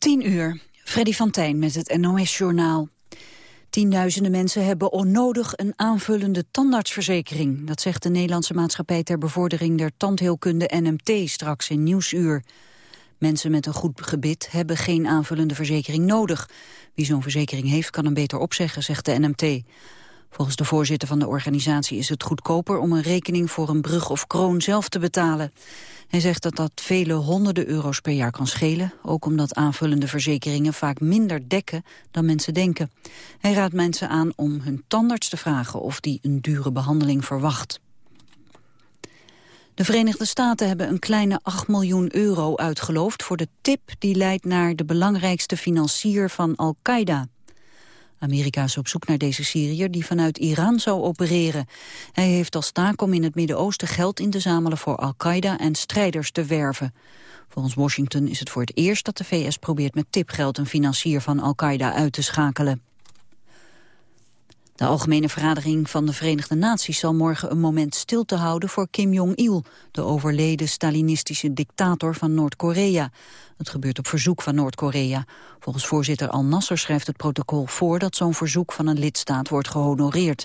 10 uur, Freddy van Tijn met het NOS-journaal. Tienduizenden mensen hebben onnodig een aanvullende tandartsverzekering. Dat zegt de Nederlandse Maatschappij ter Bevordering der Tandheelkunde NMT straks in Nieuwsuur. Mensen met een goed gebit hebben geen aanvullende verzekering nodig. Wie zo'n verzekering heeft kan hem beter opzeggen, zegt de NMT. Volgens de voorzitter van de organisatie is het goedkoper om een rekening voor een brug of kroon zelf te betalen. Hij zegt dat dat vele honderden euro's per jaar kan schelen, ook omdat aanvullende verzekeringen vaak minder dekken dan mensen denken. Hij raadt mensen aan om hun tandarts te vragen of die een dure behandeling verwacht. De Verenigde Staten hebben een kleine 8 miljoen euro uitgeloofd voor de tip die leidt naar de belangrijkste financier van Al-Qaeda. Amerika is op zoek naar deze Syriër die vanuit Iran zou opereren. Hij heeft als taak om in het Midden-Oosten geld in te zamelen voor Al-Qaeda en strijders te werven. Volgens Washington is het voor het eerst dat de VS probeert met tipgeld een financier van Al-Qaeda uit te schakelen. De Algemene Vergadering van de Verenigde Naties zal morgen een moment stilte houden voor Kim Jong-il, de overleden Stalinistische dictator van Noord-Korea. Het gebeurt op verzoek van Noord-Korea. Volgens voorzitter Al-Nasser schrijft het protocol voor dat zo'n verzoek van een lidstaat wordt gehonoreerd.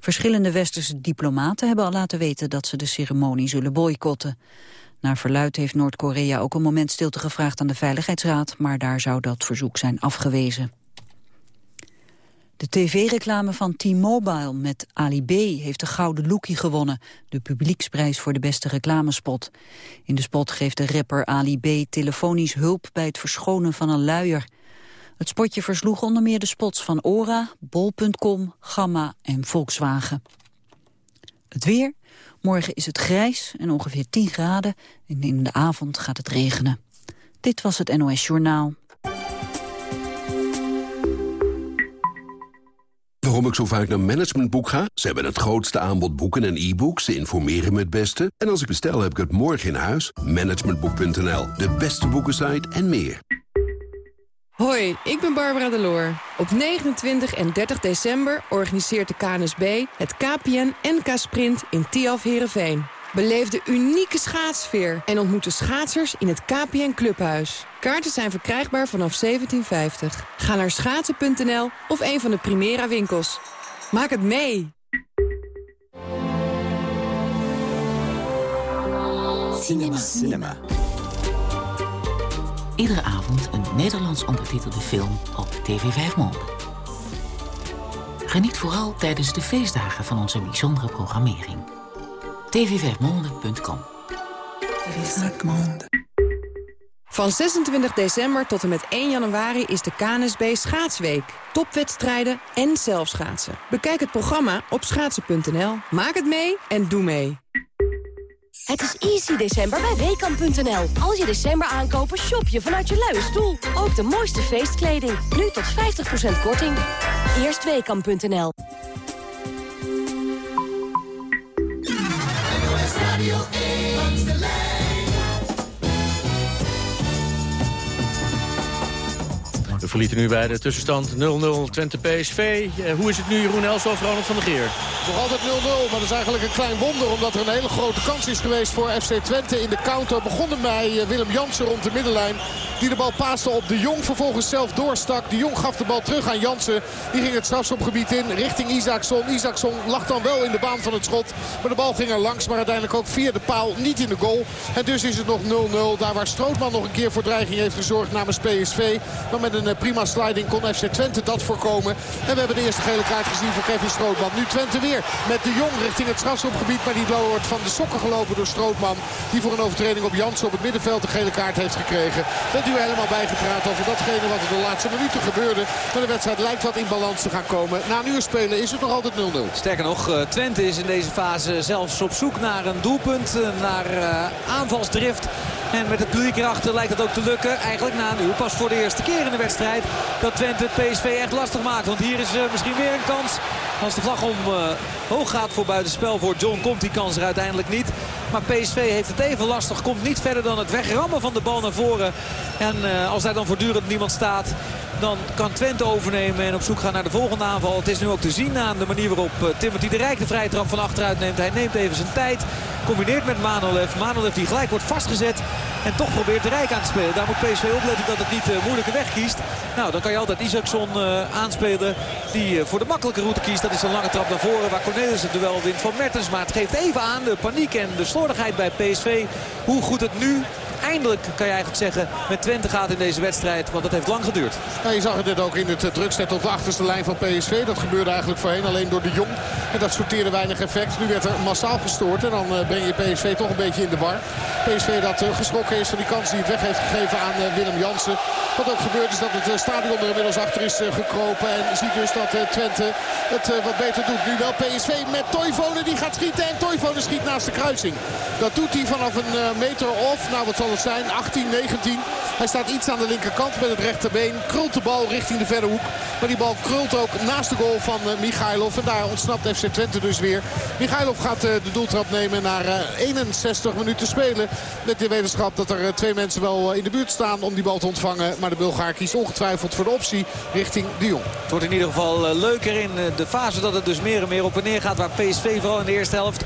Verschillende westerse diplomaten hebben al laten weten dat ze de ceremonie zullen boycotten. Naar verluid heeft Noord-Korea ook een moment stilte gevraagd aan de Veiligheidsraad, maar daar zou dat verzoek zijn afgewezen. De tv-reclame van T-Mobile met Ali B heeft de Gouden Lookie gewonnen, de publieksprijs voor de beste reclamespot. In de spot geeft de rapper Ali B telefonisch hulp bij het verschonen van een luier. Het spotje versloeg onder meer de spots van Ora, Bol.com, Gamma en Volkswagen. Het weer. Morgen is het grijs en ongeveer 10 graden en in de avond gaat het regenen. Dit was het NOS Journaal. Waarom ik zo vaak naar Managementboek ga? Ze hebben het grootste aanbod boeken en e-books. Ze informeren me het beste. En als ik bestel, heb ik het morgen in huis. Managementboek.nl, de beste boekensite en meer. Hoi, ik ben Barbara Deloor. Op 29 en 30 december organiseert de KNSB het KPN NK Sprint in Tiaf Herenveen. Beleef de unieke schaatsfeer en ontmoet de schaatsers in het KPN Clubhuis. Kaarten zijn verkrijgbaar vanaf 1750. Ga naar schaatsen.nl of een van de Primera winkels. Maak het mee! Cinema. Cinema. Iedere avond een Nederlands ondertitelde film op TV 5 Monde. Geniet vooral tijdens de feestdagen van onze bijzondere programmering tv5monde.com. Van 26 december tot en met 1 januari is de KNSB Schaatsweek. Topwedstrijden en zelfschaatsen. Bekijk het programma op schaatsen.nl. Maak het mee en doe mee. Het is easy december bij Weekamp.nl. Als je december aankopen, shop je vanuit je luie stoel. Ook de mooiste feestkleding. Nu tot 50% korting. Eerst Weekamp.nl. Radio 1 verlieten nu bij de tussenstand 0-0 Twente PSV. Eh, hoe is het nu Jeroen Elshoff, Ronald van der Geer? Nog altijd 0-0, maar dat is eigenlijk een klein wonder... omdat er een hele grote kans is geweest voor FC Twente in de counter. Begonnen bij eh, Willem Jansen rond de middenlijn. Die de bal paaste op de Jong, vervolgens zelf doorstak. De Jong gaf de bal terug aan Jansen. Die ging het strafschopgebied in richting Isaacson. Isaacson lag dan wel in de baan van het schot. Maar de bal ging er langs, maar uiteindelijk ook via de paal niet in de goal. En dus is het nog 0-0. Daar waar Strootman nog een keer voor dreiging heeft gezorgd namens PSV. Maar met een eh, prima sliding kon FC Twente dat voorkomen. En we hebben de eerste gele kaart gezien voor Kevin Strootman. Nu Twente weer met de Jong richting het strafschopgebied. Maar die wordt van de sokken gelopen door Strootman. Die voor een overtreding op Jansen op het middenveld de gele kaart heeft gekregen. Helemaal bijgepraat over datgene wat er de laatste minuten gebeurde. Maar de wedstrijd lijkt wat in balans te gaan komen. Na een uur spelen is het nog altijd 0-0. Sterker nog, eh, Twente is in deze fase zelfs op zoek naar een doelpunt. Eh, naar uh, aanvalsdrift. En met het publiek lijkt het ook te lukken. Eigenlijk na een uur pas voor de eerste keer in de wedstrijd. Dat Twente het PSV echt lastig maakt. Want hier is misschien weer een kans. Als de vlag om hoog gaat voor buitenspel voor John komt die kans er uiteindelijk niet. Maar PSV heeft het even lastig. Komt niet verder dan het wegrammen van de bal naar voren. En uh, als daar dan voortdurend niemand staat... Dan kan Twente overnemen en op zoek gaan naar de volgende aanval. Het is nu ook te zien aan de manier waarop uh, Timothy de Rijk de vrije trap van achteruit neemt. Hij neemt even zijn tijd. Combineert met Manolev. Manolev die gelijk wordt vastgezet En toch probeert de Rijk aan te spelen. Daar moet PSV opletten dat het niet de moeilijke weg kiest. Nou, dan kan je altijd Isaacson aanspelen. Die voor de makkelijke route kiest. Dat is een lange trap naar voren waar het duel wint van Mertens. Maar het geeft even aan de paniek en de slordigheid bij PSV. Hoe goed het nu eindelijk, kan je eigenlijk zeggen, met Twente gaat in deze wedstrijd. Want dat heeft lang geduurd. je zag het net ook in het drukzet op de achterste lijn van PSV. Dat gebeurde eigenlijk voorheen alleen door de Jong. En dat sorteerde weinig effect. Nu werd er massaal gestoord. En dan breng je PSV toch een beetje in de war. PSV dat geschrokken is van die kans die het weg heeft gegeven aan Willem Jansen. Wat ook gebeurt is dat het stadion er inmiddels achter is gekropen. En ziet dus dat Twente het wat beter doet. Nu wel PSV met Toivonen die gaat schieten. En Toivonen schiet naast de kruising. Dat doet hij vanaf een meter of, nou wat zal zijn, 18, 19. Hij staat iets aan de linkerkant met het rechterbeen. Krult de bal richting de verre hoek. Maar die bal krult ook naast de goal van uh, Michailov. En daar ontsnapt FC Twente dus weer. Michailov gaat uh, de doeltrap nemen naar uh, 61 minuten spelen. Met de wetenschap dat er twee mensen wel in de buurt staan om die bal te ontvangen. Maar de Bulgaar kiest ongetwijfeld voor de optie richting de Jong. Het wordt in ieder geval leuker in de fase dat het dus meer en meer op en neer gaat. Waar PSV vooral in de eerste helft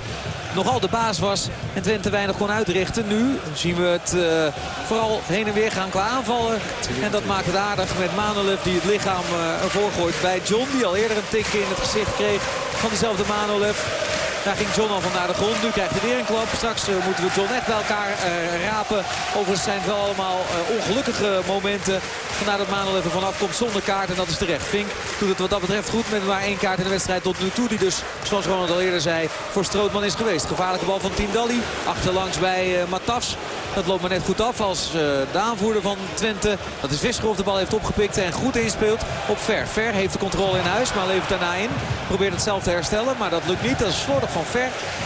nogal de baas was. En Twente weinig kon uitrichten. Nu zien we het uh, vooral heen en weer gaan qua aanvallen. En dat maakt het aardig met Manolev die het lichaam uh, ervoor gooit bij John. Die al eerder een tik in het gezicht kreeg van dezelfde Manolev. Daar ging John al van naar de grond. Nu krijgt hij weer een klap. Straks uh, moeten we John echt bij elkaar uh, rapen. Overigens zijn het wel allemaal uh, ongelukkige momenten. Vandaar dat Manuel even vanaf komt zonder kaart. En dat is terecht. Fink doet het wat dat betreft goed met maar één kaart in de wedstrijd tot nu toe. Die dus, zoals Ronald al eerder zei, voor Strootman is geweest. Gevaarlijke bal van Tindalli. Achterlangs bij Matafs. Dat loopt maar net goed af als de aanvoerder van Twente. Dat is Visserhoff de bal heeft opgepikt en goed inspeelt op Ver. Ver heeft de controle in huis, maar levert daarna in. Probeert het zelf te herstellen, maar dat lukt niet. Dat is slordig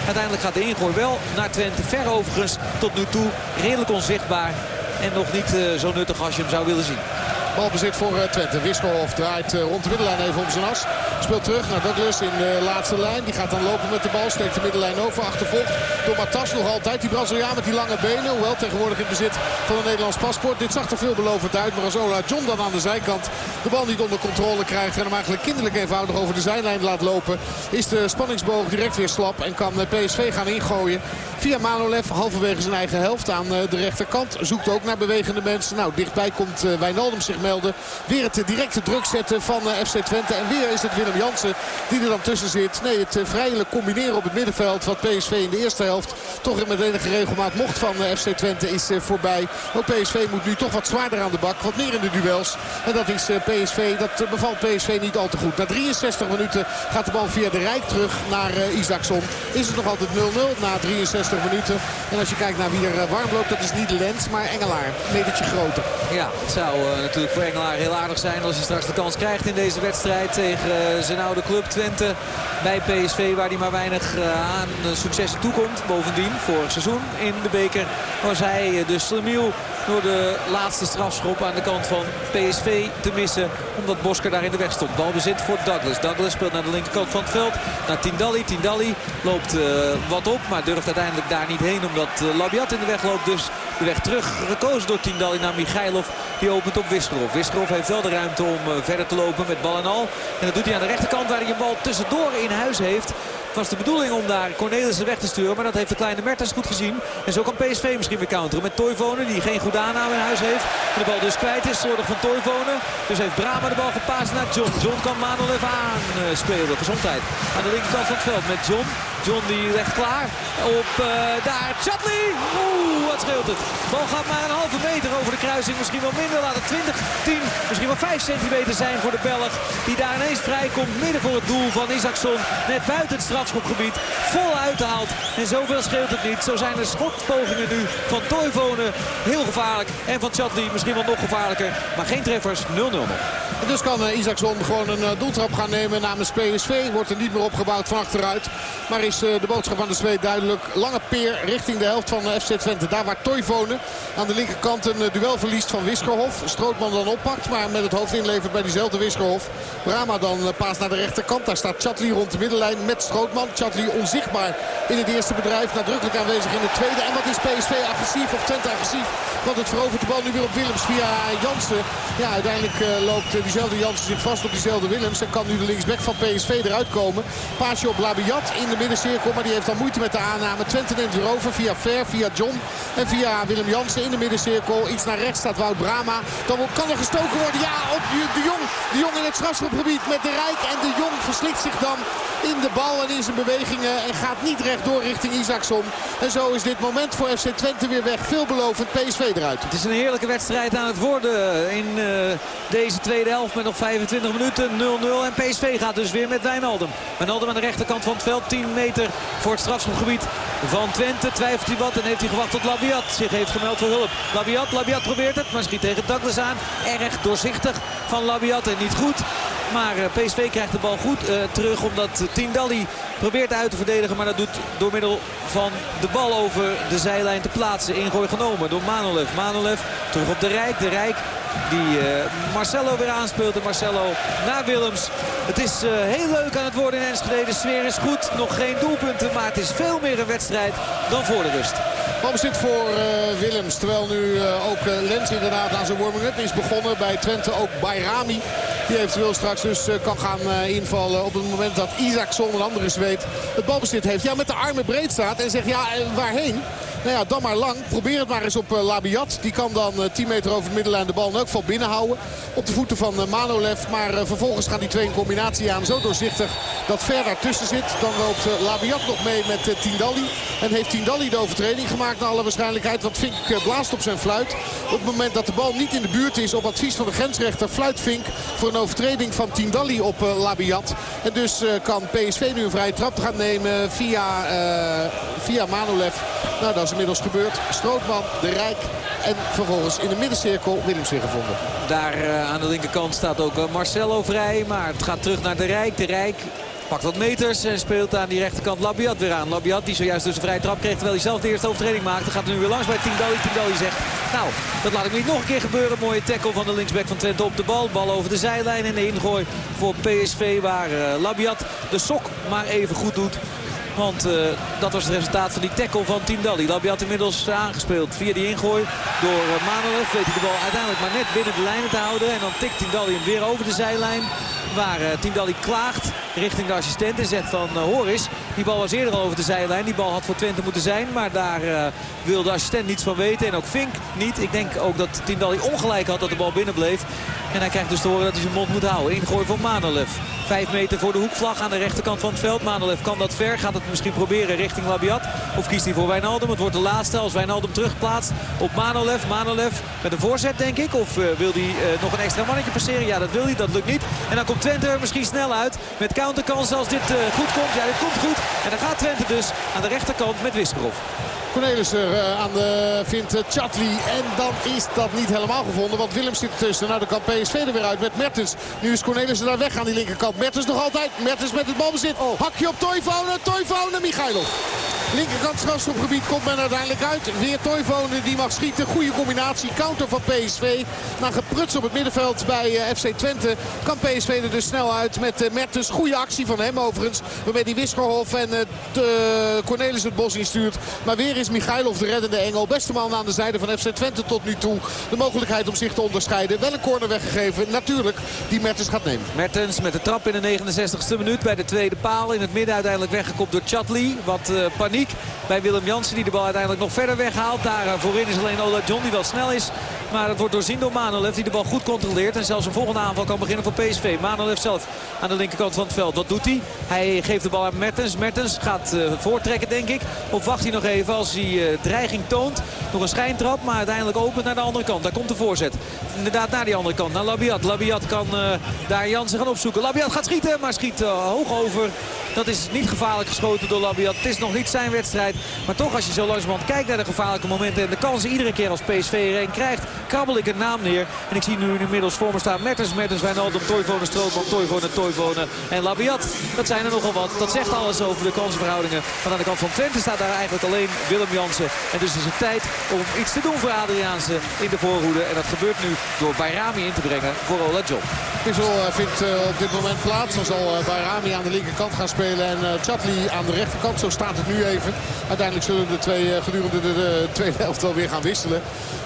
Uiteindelijk gaat de ingooi wel naar Twente. Ver overigens tot nu toe redelijk onzichtbaar. En nog niet uh, zo nuttig als je hem zou willen zien. Balbezit voor uh, Twente. Wisselhof draait uh, rond de middenlijn even om zijn as. Speelt terug naar Douglas in de laatste lijn. Die gaat dan lopen met de bal. Steekt de middenlijn over. Achtervolgt door Matas nog altijd. Die Braziliaan met die lange benen. Hoewel tegenwoordig in bezit van een Nederlands paspoort. Dit zag er veelbelovend uit. Maar als Ola John dan aan de zijkant de bal niet onder controle krijgt. En hem eigenlijk kinderlijk eenvoudig over de zijlijn laat lopen. Is de spanningsboog direct weer slap. En kan PSV gaan ingooien. Via Manolev halverwege zijn eigen helft aan de rechterkant. Zoekt ook naar bewegende mensen. Nou, dichtbij komt Wijnaldum zich melden. Weer het directe druk zetten van FC Twente. En weer is het Willem Jansen die er dan tussen zit. Nee, het vrijelijk combineren op het middenveld. Wat PSV in de eerste helft toch met enige regelmaat mocht van FC Twente is voorbij. Ook PSV moet nu toch wat zwaarder aan de bak. Wat meer in de duels. En dat is PSV. Dat bevalt PSV niet al te goed. Na 63 minuten gaat de bal via de Rijk terug naar Isaacson. Is het nog altijd 0-0 na 63 minuten. En als je kijkt naar wie er warm loopt, dat is niet Lens, maar Engelaar. Een metertje groter. Ja, het zou natuurlijk voor Engelaar heel aardig zijn als hij straks de kans krijgt in deze wedstrijd tegen uh, zijn oude club Twente. Bij PSV waar hij maar weinig uh, aan successen toekomt. Bovendien, vorig seizoen in de beker was hij dus Lemieux door de laatste strafschop aan de kant van PSV te missen. Omdat Bosker daar in de weg stond. Balbezit voor Douglas. Douglas speelt naar de linkerkant van het veld. Naar Tindalli. Tindalli loopt wat op. Maar durft uiteindelijk daar niet heen. Omdat Labiat in de weg loopt. Dus de weg terug gekozen door Tindalli naar Michailov. Die opent op Wiskerov. Wiskerov heeft wel de ruimte om uh, verder te lopen met bal en al. En dat doet hij aan de rechterkant waar hij een bal tussendoor in huis heeft. Het was de bedoeling om daar Cornelissen weg te sturen. Maar dat heeft de kleine Mertens goed gezien. En zo kan PSV misschien weer counteren met Toivonen. Die geen goede aanname in huis heeft. De bal dus kwijt is. Zorg van Toivonen. Dus heeft Brama de bal gepaast naar John. John kan Manuel even aanspelen. Gezondheid aan de linkerkant van het veld met John. John die legt klaar op uh, daar. Chatley. Oeh, wat scheelt het. Bal gaat maar een halve meter over de kruising. Misschien wel minder. Laat het 20, 10, misschien wel 5 centimeter zijn voor de Belg. Die daar ineens vrijkomt midden voor het doel van Isaacson. Net buiten het strafschopgebied. Vol uithaalt. En zoveel scheelt het niet. Zo zijn er schotpogingen nu van Toivonen. Heel gevaarlijk. En van Chatley misschien wel nog gevaarlijker. Maar geen treffers. 0-0 nog. Dus kan uh, Isaacson gewoon een uh, doeltrap gaan nemen namens PSV. Wordt er niet meer opgebouwd van achteruit. Maar is uh, de boodschap van de Zweed duidelijk. Lange peer richting de helft van FC Twente. Daar waar Toivonen aan de linkerkant een duel verliest van Wiskerhof. Strootman dan oppakt. Maar met het hoofd inlevert bij diezelfde Wiskerhof. Brama dan paas naar de rechterkant. Daar staat Chatley rond de middenlijn met Strootman. Chatley onzichtbaar in het eerste bedrijf. Nadrukkelijk aanwezig in het tweede. En wat is PSV agressief of Twente agressief? Want het verovert de bal nu weer op Willems via Jansen. Ja, uiteindelijk loopt diezelfde Jansen zich vast op diezelfde Willems. En kan nu de linksback van PSV eruit komen. Paasje op Labiat in de middencirkel. Maar die heeft al moeite met de aanname. Twente neemt weer over via Ver, via John en via Willem Jansen in de middencirkel. Iets naar rechts staat Wout Brama. Dan kan er gestoken worden. Ja, op de Jong. De Jong in het strafschopgebied met de Rijk. En de Jong verslikt zich dan in de bal en in zijn bewegingen. En gaat niet rechtdoor richting Isaacson. En zo is dit moment voor FC Twente weer weg. Veelbelovend PSV eruit. Het is een heerlijke wedstrijd aan het worden in uh, deze tweede helft met nog 25 minuten. 0-0 en PSV gaat dus weer met Wijnaldum. Wijnaldum aan de rechterkant van het veld. 10 meter voor het strafschopgebied van Twente. Twijfelt hij wat en heeft hij gewacht tot Labiat zich heeft gemeld voor hulp. Labiat, Labiat probeert het, maar schiet tegen Douglas aan. Erg doorzichtig van Labiat en niet goed. Maar eh, PSV krijgt de bal goed uh, terug omdat Tindalli probeert uit te verdedigen. Maar dat doet door middel van de bal over de zijlijn te plaatsen. Ingooi genomen door Manolev. Manolev terug op de Rijk. De Rijk die uh, Marcelo weer aanspeelt. En Marcelo naar Willems. Het is uh, heel leuk aan het worden in Enschede. De sfeer is goed. Nog geen doelpunten. Maar het is veel meer een wedstrijd dan voor de rust. zit voor uh, Willems. Terwijl nu ook Lens inderdaad aan zijn warming-up is begonnen. Bij Twente ook Bayrami. Die eventueel straks dus kan gaan invallen op het moment dat Isaacson, een andere zweet, het balbezit heeft. Ja, met de armen breed staat en zegt ja, waarheen? Nou ja, dan maar lang. Probeer het maar eens op uh, Labiat. Die kan dan uh, 10 meter over de middenlijn de bal in elk geval binnenhouden. Op de voeten van uh, Manolev. Maar vervolgens gaan die twee in combinatie aan. Zo doorzichtig dat ver daartussen zit. Dan loopt Labiat nog mee met Tindalli. En heeft Tindalli de overtreding gemaakt naar alle waarschijnlijkheid. Want Fink blaast op zijn fluit. Op het moment dat de bal niet in de buurt is op advies van de grensrechter fluit Fink voor een overtreding van Tindalli op Labiat. En dus kan PSV nu een vrije trap gaan nemen via, via Manolev. Nou, dat is inmiddels gebeurd. Strootman, de Rijk en vervolgens in de middencirkel Willems weer gevonden. Daar uh, aan de linkerkant staat ook uh, Marcelo vrij. Maar het gaat terug naar de Rijk. De Rijk pakt wat meters en speelt aan die rechterkant Labiat weer aan. Labiat die zojuist dus een vrije trap kreeg terwijl hij zelf de eerste overtreding maakte. Gaat er nu weer langs bij Tindalli. Tindalli zegt, nou dat laat ik niet nog een keer gebeuren. Mooie tackle van de linksback van Twente op de bal. Bal over de zijlijn en de ingooi voor PSV waar uh, Labiat de sok maar even goed doet. Want uh, dat was het resultaat van die tackle van Tindalli. Labiat inmiddels aangespeeld via die ingooi door uh, Manolev. Weet hij de bal uiteindelijk maar net binnen de lijnen te houden. En dan tikt Tindalli hem weer over de zijlijn. Waar uh, Tindalli klaagt richting de assistent en zegt van Horis. Die bal was eerder over de zijlijn. Die bal had voor Twente moeten zijn. Maar daar wil de assistent niets van weten. En ook Fink niet. Ik denk ook dat Tindalli ongelijk had dat de bal binnen bleef. En hij krijgt dus te horen dat hij zijn mond moet houden. Ingooi van Manolev. Vijf meter voor de hoekvlag aan de rechterkant van het veld. Manolev kan dat ver. Gaat het misschien proberen richting Labiat. Of kiest hij voor Wijnaldum. Het wordt de laatste als Wijnaldum terugplaatst op Manolev. Manolev met een voorzet denk ik. Of uh, wil hij uh, nog een extra mannetje passeren? Ja dat wil hij. Dat lukt niet. En dan komt Twente er misschien snel uit. Met counterkansen als dit uh, goed komt. Ja dit komt goed. En dan gaat Twente dus aan de rechterkant met Wiskerov. Cornelissen uh, aan de, vindt uh, Chatli. En dan is dat niet helemaal gevonden. Want Willem zit ertussen. Nou, dan kan PSV er weer uit met Mertens. Nu is Cornelissen daar weg aan die linkerkant. Mertens nog altijd. Mertens met het balbezit. Oh. Hakje op Toivonen. Toivonen. Michailov. Linkerkant strafschopgebied komt men uiteindelijk uit. Weer Toivonen die mag schieten. Goede combinatie. Counter van PSV. Na gepruts op het middenveld bij uh, FC Twente kan PSV er dus snel uit met Mertens. Goede actie van hem overigens. Waarmee die Wiskerhof en uh, de Cornelis het bos instuurt. Maar weer is Michailov de reddende engel. Beste man aan de zijde van FC Twente tot nu toe. De mogelijkheid om zich te onderscheiden. Wel een corner weggegeven. Natuurlijk die Mertens gaat nemen. Mertens met de trap in de 69ste minuut bij de tweede paal. In het midden uiteindelijk weggekopt door Chatli. Wat uh, paniek bij Willem Jansen die de bal uiteindelijk nog verder weghaalt. Daar uh, voorin is alleen Ola John die wel snel is. Maar het wordt doorzien door Manolev die de bal goed controleert. En zelfs een volgende aanval kan beginnen voor PSV. Manolev zelf aan de linkerkant van het veld. Wat doet hij? Hij geeft de bal aan Mertens. Mertens gaat uh, voortrekken denk ik. Of wacht hij nog even als hij uh, dreiging toont. Nog een schijntrap, maar uiteindelijk opent naar de andere kant. Daar komt de voorzet. Inderdaad naar die andere kant, naar Labiat. Labiat kan uh, daar Jansen gaan opzoeken. Labiat gaat schieten, maar schiet hoog over. Dat is niet gevaarlijk geschoten door Labiat. Het is nog niet zijn wedstrijd. Maar toch als je zo langzamerhand kijkt naar de gevaarlijke momenten... en de kansen iedere keer als PSV er een krijgt... krabbel ik een naam neer. En ik zie nu inmiddels voor me staan Mertens, Mertens, Wijnaldum, Toivonen, Strootman, Toivonen, Toivonen en Labiat. Dat zijn er nogal wat. Dat zegt alles over de kansenverhoudingen. Want aan de kant van Twente staat daar eigenlijk alleen Jansen. En dus is het tijd om iets te doen voor Adriaanse in de voorhoede. En dat gebeurt nu door Bayrami in te brengen voor Ola John. Wissel vindt op dit moment plaats. Dan zal Bayrami aan de linkerkant gaan spelen en Chatli aan de rechterkant. Zo staat het nu even. Uiteindelijk zullen de twee gedurende de tweede helft wel weer gaan wisselen.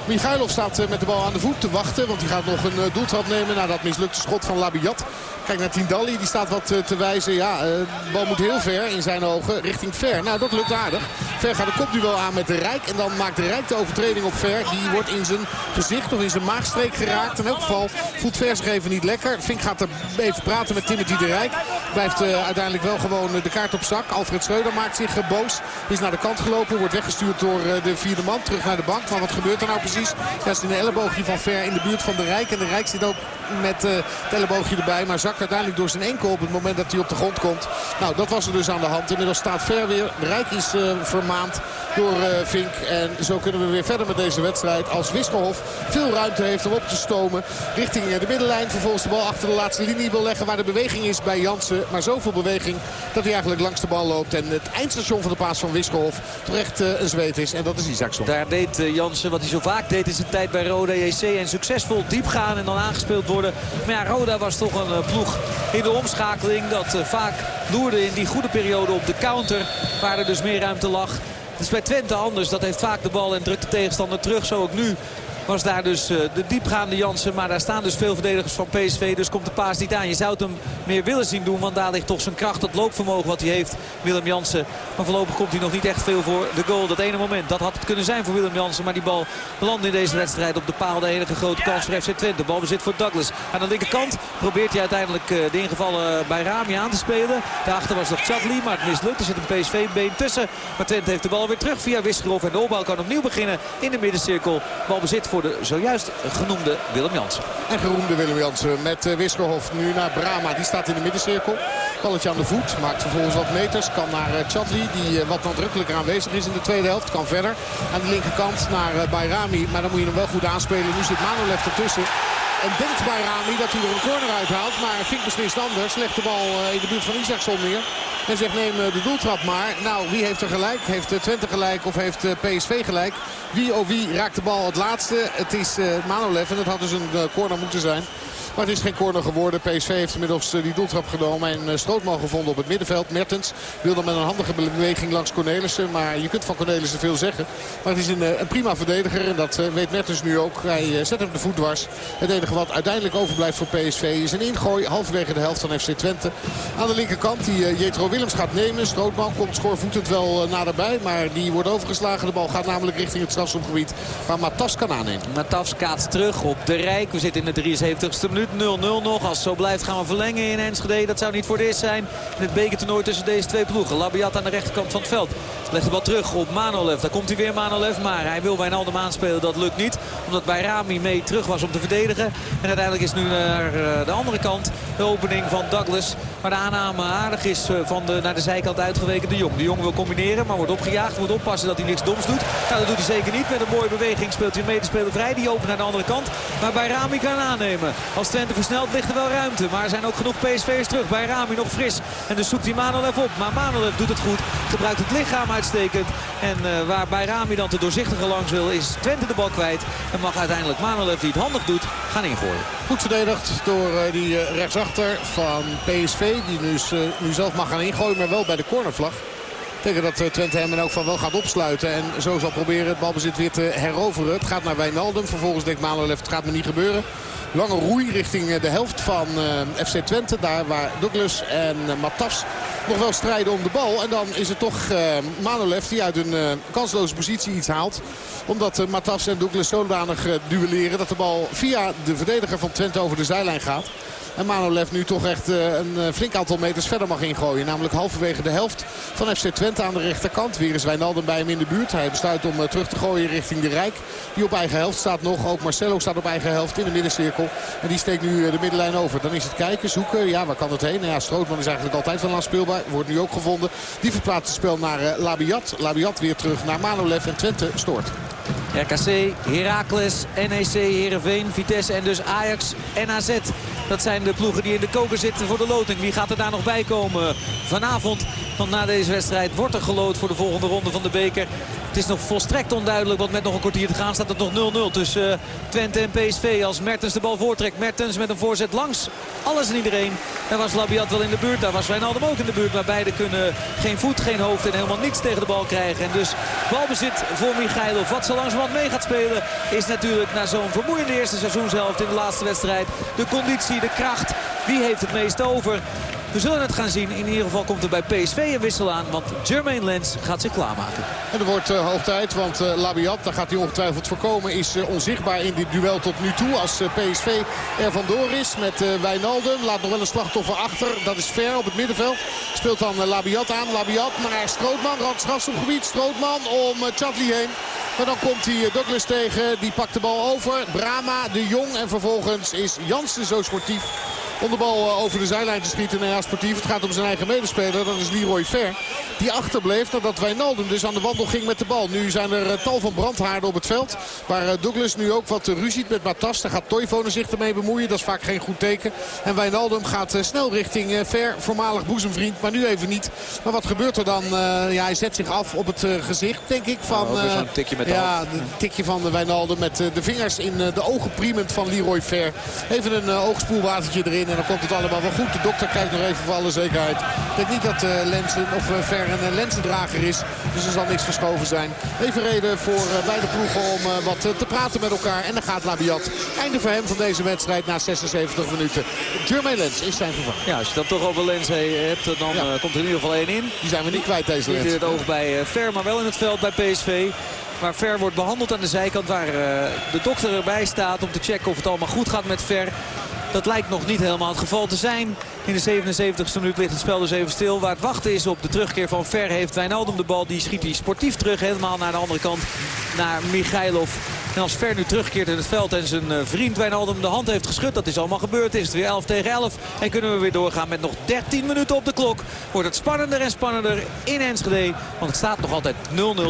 Michailov staat met de bal aan de voet te wachten. Want hij gaat nog een doeltrap nemen na dat mislukte schot van Labiat. Kijk naar Tindalli, die staat wat te wijzen. Ja, de bal moet heel ver in zijn ogen richting Ver. Nou, dat lukt aardig. Ver gaat de kopduel aan met de Rijk. En dan maakt de Rijk de overtreding op Ver. Die wordt in zijn gezicht of in zijn maagstreek geraakt. In elk geval voelt Ver zich even niet lekker. Fink gaat er even praten met Timothy de Rijk. Blijft uiteindelijk wel gewoon de kaart op zak. Alfred Schreuder maakt zich boos. Is naar de kant gelopen. Wordt weggestuurd door de vierde man. Terug naar de bank. Maar wat gebeurt er nou precies? Ja, is een elleboogje van Ver in de buurt van de Rijk. En de Rijk zit ook met het elleboogje erbij. Maar zakt uiteindelijk door zijn enkel op het moment dat hij op de grond komt. Nou, dat was er dus aan de hand. Inmiddels staat Ver weer. De Rijk is vermaand door Vink. En zo kunnen we weer verder met deze wedstrijd. Als Wisselhof veel ruimte heeft om op te stomen. Richting de middenlijn. Vervolgens de bal achter de laatste linie wil leggen. Waar de beweging is bij Jansen. Maar zoveel beweging dat hij eigenlijk langs de bal loopt. En het eindstation van de paas van Wisselhof terecht een zweet is. En dat is Isaacson. Daar deed Jansen wat hij zo vaak deed in zijn tijd bij Roda JC. En succesvol diep gaan en dan aangespeeld worden. Maar ja, Roda was toch een ploeg in de omschakeling. Dat vaak loerde in die goede periode op de counter. Waar er dus meer ruimte lag. Het is bij Twente anders. Dat heeft vaak de bal en drukt de tegenstander terug. Zo ook nu was daar dus de diepgaande Jansen. Maar daar staan dus veel verdedigers van PSV. Dus komt de paas niet aan. Je zou het hem meer willen zien doen. Want daar ligt toch zijn kracht, dat loopvermogen wat hij heeft. Willem Jansen. Maar voorlopig komt hij nog niet echt veel voor de goal. Dat ene moment, dat had het kunnen zijn voor Willem Jansen. Maar die bal landt in deze wedstrijd op de paal. De enige grote kans voor FC Twente. Bal bezit voor Douglas. Aan de linkerkant probeert hij uiteindelijk de ingevallen bij Rami aan te spelen. Daarachter was nog Chadli, maar het mislukt. Er zit een PSV-been tussen. Maar Twente heeft de bal weer terug via Wisgerov. En de opbouw kan opnieuw beginnen in de middencirkel. Bal bezit voor de zojuist genoemde Willem Jansen. En geroemde Willem Jansen met uh, Wiskerhof nu naar Brama. Die staat in de middencirkel. Balletje aan de voet. Maakt vervolgens wat meters. Kan naar uh, Chadli die uh, wat nadrukkelijker aanwezig is in de tweede helft. Kan verder aan de linkerkant naar Bayrami. Maar dan moet je hem wel goed aanspelen. Nu zit Manolev ertussen. En denkt Bayrami dat hij er een corner uithaalt. Maar Fink beslist anders. Legt de bal in de buurt van Isaacson neer. En zegt neem de doeltrap maar. Nou, wie heeft er gelijk? Heeft Twente gelijk of heeft PSV gelijk? Wie of wie raakt de bal het laatste? Het is Manolev en het had dus een corner moeten zijn. Maar het is geen corner geworden. PSV heeft inmiddels die doeltrap genomen. En Strootman gevonden op het middenveld. Mertens wilde met een handige beweging langs Cornelissen. Maar je kunt van Cornelissen veel zeggen. Maar het is een, een prima verdediger. En dat weet Mertens nu ook. Hij zet hem de voet dwars. Het enige wat uiteindelijk overblijft voor PSV is een ingooi. Halverwege de helft van FC Twente. Aan de linkerkant die Jetro Willems gaat nemen. Strootman komt schoorvoetend wel naderbij. Maar die wordt overgeslagen. De bal gaat namelijk richting het strafschopgebied. Waar Matas kan aannemen. Matas kaatst terug op de Rijk. We zitten in de 73ste minuut. 0-0 nog. Als het zo blijft gaan we verlengen in Enschede. Dat zou niet voor het eerst zijn in het bekertoernooi tussen deze twee ploegen. Labiat aan de rechterkant van het veld. Legt de bal terug op Manolev. Daar komt hij weer Manolev. Maar hij wil Wijnaldum aanspelen. Dat lukt niet. Omdat Bayrami mee terug was om te verdedigen. En uiteindelijk is nu naar de andere kant de opening van Douglas. Waar de aanname aardig is van de, naar de zijkant uitgeweken de Jong. De Jong wil combineren, maar wordt opgejaagd. Moet oppassen dat hij niks doms doet. Nou, dat doet hij zeker niet. Met een mooie beweging speelt hij medespeler vrij. Die opent naar de andere kant. Maar Bayrami kan aannemen. Als Twente versnelt ligt er wel ruimte. Maar er zijn ook genoeg PSV'ers terug. Bayrami nog fris. En dus zoekt hij Manolev op. Maar Manolev doet het goed. Gebruikt het lichaam uitstekend. En uh, waar Bayrami dan te doorzichtige langs wil is Twente de bal kwijt. En mag uiteindelijk Manolev die het handig doet gaan ingooien. Goed verdedigd door uh, die uh, rechtsachter van PSV. Die nu, nu zelf mag gaan ingooien. Maar wel bij de cornervlag. Tegen dat Twente hem in elk geval wel gaat opsluiten. En zo zal proberen het balbezit weer te heroveren. Het gaat naar Wijnaldum. Vervolgens denkt Manolev het gaat me niet gebeuren. Lange roei richting de helft van uh, FC Twente. Daar waar Douglas en uh, Matas nog wel strijden om de bal. En dan is het toch Manolev die uit een kansloze positie iets haalt. Omdat Matas en Douglas zodanig duelleren dat de bal via de verdediger van Twente over de zijlijn gaat. En Manolev nu toch echt een flink aantal meters verder mag ingooien. Namelijk halverwege de helft van FC Twente aan de rechterkant. Weer is Wijnaldum bij hem in de buurt. Hij besluit om terug te gooien richting de Rijk. Die op eigen helft staat nog. Ook Marcelo staat op eigen helft in de middencirkel. En die steekt nu de middenlijn over. Dan is het kijken, zoeken. Ja, waar kan het heen? Nou ja, Strootman is eigenlijk altijd aan speelbaar. Wordt nu ook gevonden. Die verplaatst het spel naar Labiat. Labiat weer terug naar Manolev en Twente stoort. RKC, Heracles, NEC, Heerenveen, Vitesse en dus Ajax en AZ. Dat zijn de ploegen die in de koker zitten voor de loting. Wie gaat er daar nog bij komen? Vanavond Want na deze wedstrijd wordt er gelood voor de volgende ronde van de beker. Het is nog volstrekt onduidelijk, want met nog een kwartier te gaan staat het nog 0-0 tussen uh, Twente en PSV. Als Mertens de bal voortrekt. Mertens met een voorzet langs alles en iedereen. Daar was Labiat wel in de buurt, daar was Wijnaldum ook in de buurt. Maar beide kunnen geen voet, geen hoofd en helemaal niets tegen de bal krijgen. En dus balbezit voor Michailov. Wat zo langzamerhand mee gaat spelen is natuurlijk na zo'n vermoeiende eerste seizoenshelft in de laatste wedstrijd. De conditie, de kracht. Wie heeft het meest over? We zullen het gaan zien. In ieder geval komt er bij PSV een wissel aan. Want Jermaine Lens gaat zich klaarmaken. En er wordt uh, hoog tijd. Want uh, Labiat, daar gaat hij ongetwijfeld voorkomen, is uh, onzichtbaar in dit duel tot nu toe. Als PSV er vandoor is met Wijnaldum. Laat nog wel een slachtoffer achter. Dat is ver op het middenveld. Speelt dan Labiat aan. Labiat naar Strootman. Rand strafschopgebied. Strootman om Chadli heen. Maar dan komt hij Douglas tegen. Die pakt de bal over. Brama, de Jong. En vervolgens is Jansen zo sportief om de bal over de zijlijn te schieten. Nou ja, sportief. Het gaat om zijn eigen medespeler. Dat is Leroy Ver. Die achterbleef nadat Wijnaldum dus aan de wandel ging met de bal. Nu zijn er tal van brandhaarden op het veld. Waar Douglas nu ook wat ruziet met Matas. Daar gaat Toivonen zich ermee bemoeien. Dat is vaak geen goed teken. En Wijnaldum gaat snel richting Ver. Voormalig boezemvriend. Maar nu even niet. Maar wat gebeurt er dan? ja, hij zet zich af op het gezicht, denk ik. Van, oh, een tikje met de ja, een tikje van Wijnaldum. Met de vingers in de ogen priemend van Leroy Ver. Even een oogspoelwatertje erin. En dan komt het allemaal wel goed. De dokter kijkt nog even voor alle zekerheid. Ik denk niet dat uh, Lensen, of uh, Ver een uh, lensendrager is. Dus er zal niks verschoven zijn. Even reden voor beide ploegen om wat te praten met elkaar. En dan gaat Labiat. Einde voor hem van deze wedstrijd na 76 minuten. Jermaine Lens is zijn vervanger. Ja, als je dat toch over Lens hebt, dan ja. komt er in ieder geval één in. Die zijn we niet kwijt deze Lens. Niet in het oog bij Ver, maar wel in het veld bij PSV. Waar Ver wordt behandeld aan de zijkant. Waar de dokter erbij staat om te checken of het allemaal goed gaat met Ver. Dat lijkt nog niet helemaal het geval te zijn. In de 77e minuut ligt het spel dus even stil. Waar het wachten is op de terugkeer van Ver heeft Wijnaldum de bal. Die schiet hij sportief terug helemaal naar de andere kant. Naar Michailov. En als Ver nu terugkeert in het veld en zijn vriend Wijnaldum de hand heeft geschud. Dat is allemaal gebeurd. Is het weer 11 tegen 11. En kunnen we weer doorgaan met nog 13 minuten op de klok. Wordt het spannender en spannender in Enschede. Want het staat nog altijd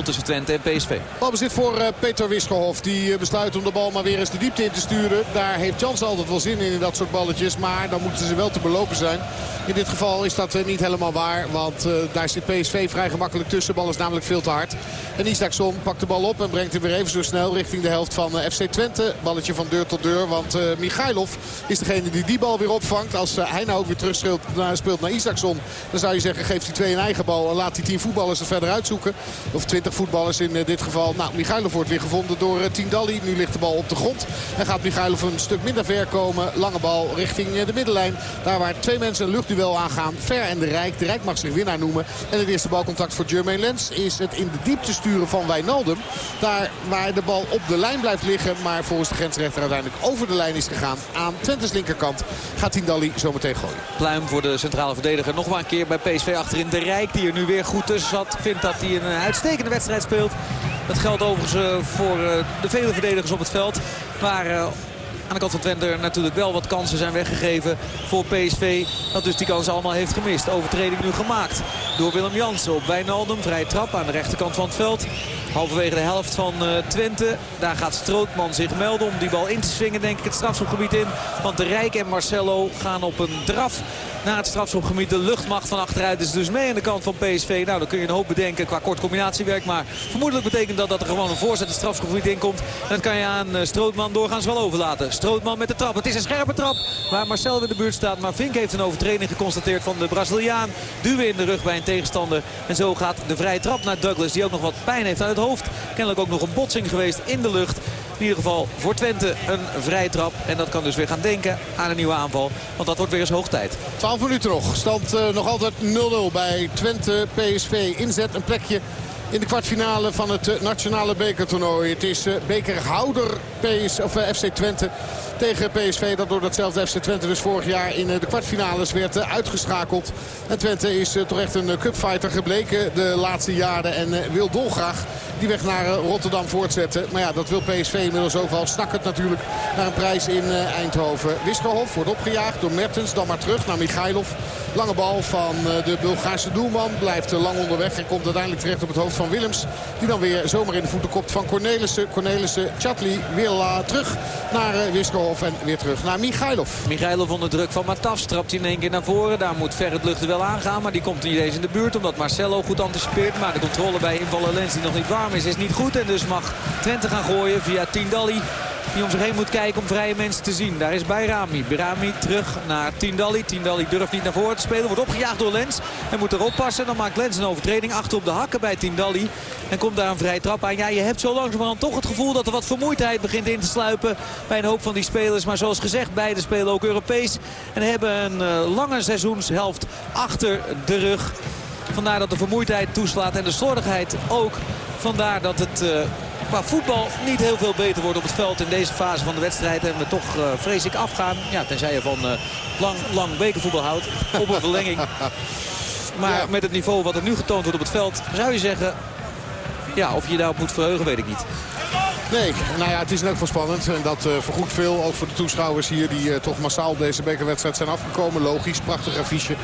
0-0 tussen Twente en PSV. Balbezit voor uh, Peter Wiskerhof. Die uh, besluit om de bal maar weer eens de diepte in te sturen. Daar heeft Jans altijd wel zin in, in dat soort balletjes. Maar dan moeten ze wel te belopen zijn. In dit geval is dat niet helemaal waar. Want daar zit PSV vrij gemakkelijk tussen. De bal is namelijk veel te hard. En Isaacson pakt de bal op en brengt hem weer even zo snel richting de helft van FC Twente. Balletje van deur tot deur. Want Michailov is degene die die bal weer opvangt. Als hij nou ook weer terug speelt, speelt naar Isaacson. Dan zou je zeggen geeft hij twee een eigen bal. En laat die tien voetballers er verder uitzoeken. Of twintig voetballers in dit geval. Nou, Michailov wordt weer gevonden door Tindalli. Nu ligt de bal op de grond. En gaat Michailov een stuk minder ver komen. Lange bal richting de middenlijn. Daar waar twee mensen een luchtduel aangaan. Ver en de Rijk. De Rijk mag zich winnaar noemen. En het eerste balcontact voor Jermaine Lens is het in de diepte sturen van Wijnaldum. Daar waar de bal op de lijn blijft liggen. Maar volgens de grensrechter uiteindelijk over de lijn is gegaan. Aan Twente's linkerkant gaat Tindalli zometeen gooien. Pluim voor de centrale verdediger. Nog maar een keer bij PSV achterin. De Rijk die er nu weer goed tussen zat. Vindt dat hij een uitstekende wedstrijd speelt. Dat geldt overigens voor de vele verdedigers op het veld. Maar aan de kant van Twente natuurlijk wel wat kansen zijn weggegeven voor PSV. Dat dus die kansen allemaal heeft gemist. Overtreding nu gemaakt door Willem Jansen op Wijnaldum. Vrije trap aan de rechterkant van het veld. Halverwege de helft van uh, Twente. Daar gaat Strootman zich melden om die bal in te swingen denk ik het strafschopgebied in. Want de Rijk en Marcelo gaan op een draf naar het strafschopgebied. De luchtmacht van achteruit is dus mee aan de kant van PSV. Nou, dan kun je een hoop bedenken qua kort combinatiewerk. Maar vermoedelijk betekent dat dat er gewoon een voorzet het strafschopgebied in komt. Dat kan je aan uh, Strootman doorgaans wel overlaten. Strootman met de trap. Het is een scherpe trap waar Marcel in de buurt staat. Maar Vink heeft een overtreding geconstateerd van de Braziliaan. Duwen in de rug bij een tegenstander. En zo gaat de vrije trap naar Douglas. Die ook nog wat pijn heeft aan het hoofd. Kennelijk ook nog een botsing geweest in de lucht. In ieder geval voor Twente een vrije trap. En dat kan dus weer gaan denken aan een nieuwe aanval. Want dat wordt weer eens hoog tijd. 12 minuten nog. Stand uh, nog altijd 0-0 bij Twente PSV. Inzet een plekje in de kwartfinale van het nationale bekertoernooi. Het is uh, bekerhouder PS, of, FC Twente tegen PSV. Dat door datzelfde FC Twente dus vorig jaar in de kwartfinales werd uitgeschakeld. En Twente is toch echt een cupfighter gebleken de laatste jaren. En wil dolgraag die weg naar Rotterdam voortzetten. Maar ja, dat wil PSV inmiddels ook wel. Snakkend natuurlijk naar een prijs in Eindhoven. Wiskerhof wordt opgejaagd door Mertens. Dan maar terug naar Michailov. Lange bal van de Bulgaarse doelman. Blijft lang onderweg en komt uiteindelijk terecht op het hoofd van Willems. Die dan weer zomaar in de voeten kopt van Cornelissen. Cornelissen, Chatli weer terug naar Wiskerhof. En weer terug naar Michailov. Michailov onder druk van Matafs trapt hij in één keer naar voren. Daar moet Ferret Luchten wel aangaan, maar die komt niet eens in de buurt. Omdat Marcelo goed anticipeert. Maar de controle bij invallen Lens die nog niet warm is, is niet goed. En dus mag Twente gaan gooien via Tindalli. Die om zich heen moet kijken om vrije mensen te zien. Daar is Bayrami. Bayrami terug naar Tindalli. Tindalli durft niet naar voren te spelen. Wordt opgejaagd door Lens. En moet erop passen. Dan maakt Lens een overtreding achter op de hakken bij Tindalli. En komt daar een vrije trap aan. Ja, je hebt zo langzamerhand toch het gevoel dat er wat vermoeidheid begint in te sluipen. Bij een hoop van die spelers. Maar zoals gezegd, beide spelen ook Europees. En hebben een uh, lange seizoenshelft achter de rug. Vandaar dat de vermoeidheid toeslaat en de slordigheid ook. Vandaar dat het uh, qua voetbal niet heel veel beter wordt op het veld in deze fase van de wedstrijd. En we toch, uh, vrees ik, afgaan. Ja, tenzij je van uh, lang, lang bekervoetbal houdt. Op een verlenging. Maar ja. met het niveau wat er nu getoond wordt op het veld, zou je zeggen... Ja, of je daarop moet verheugen, weet ik niet. Nee, nou ja, het is in elk spannend. En dat uh, vergoedt veel, ook voor de toeschouwers hier... die uh, toch massaal deze bekerwedstrijd zijn afgekomen. Logisch, prachtig affiche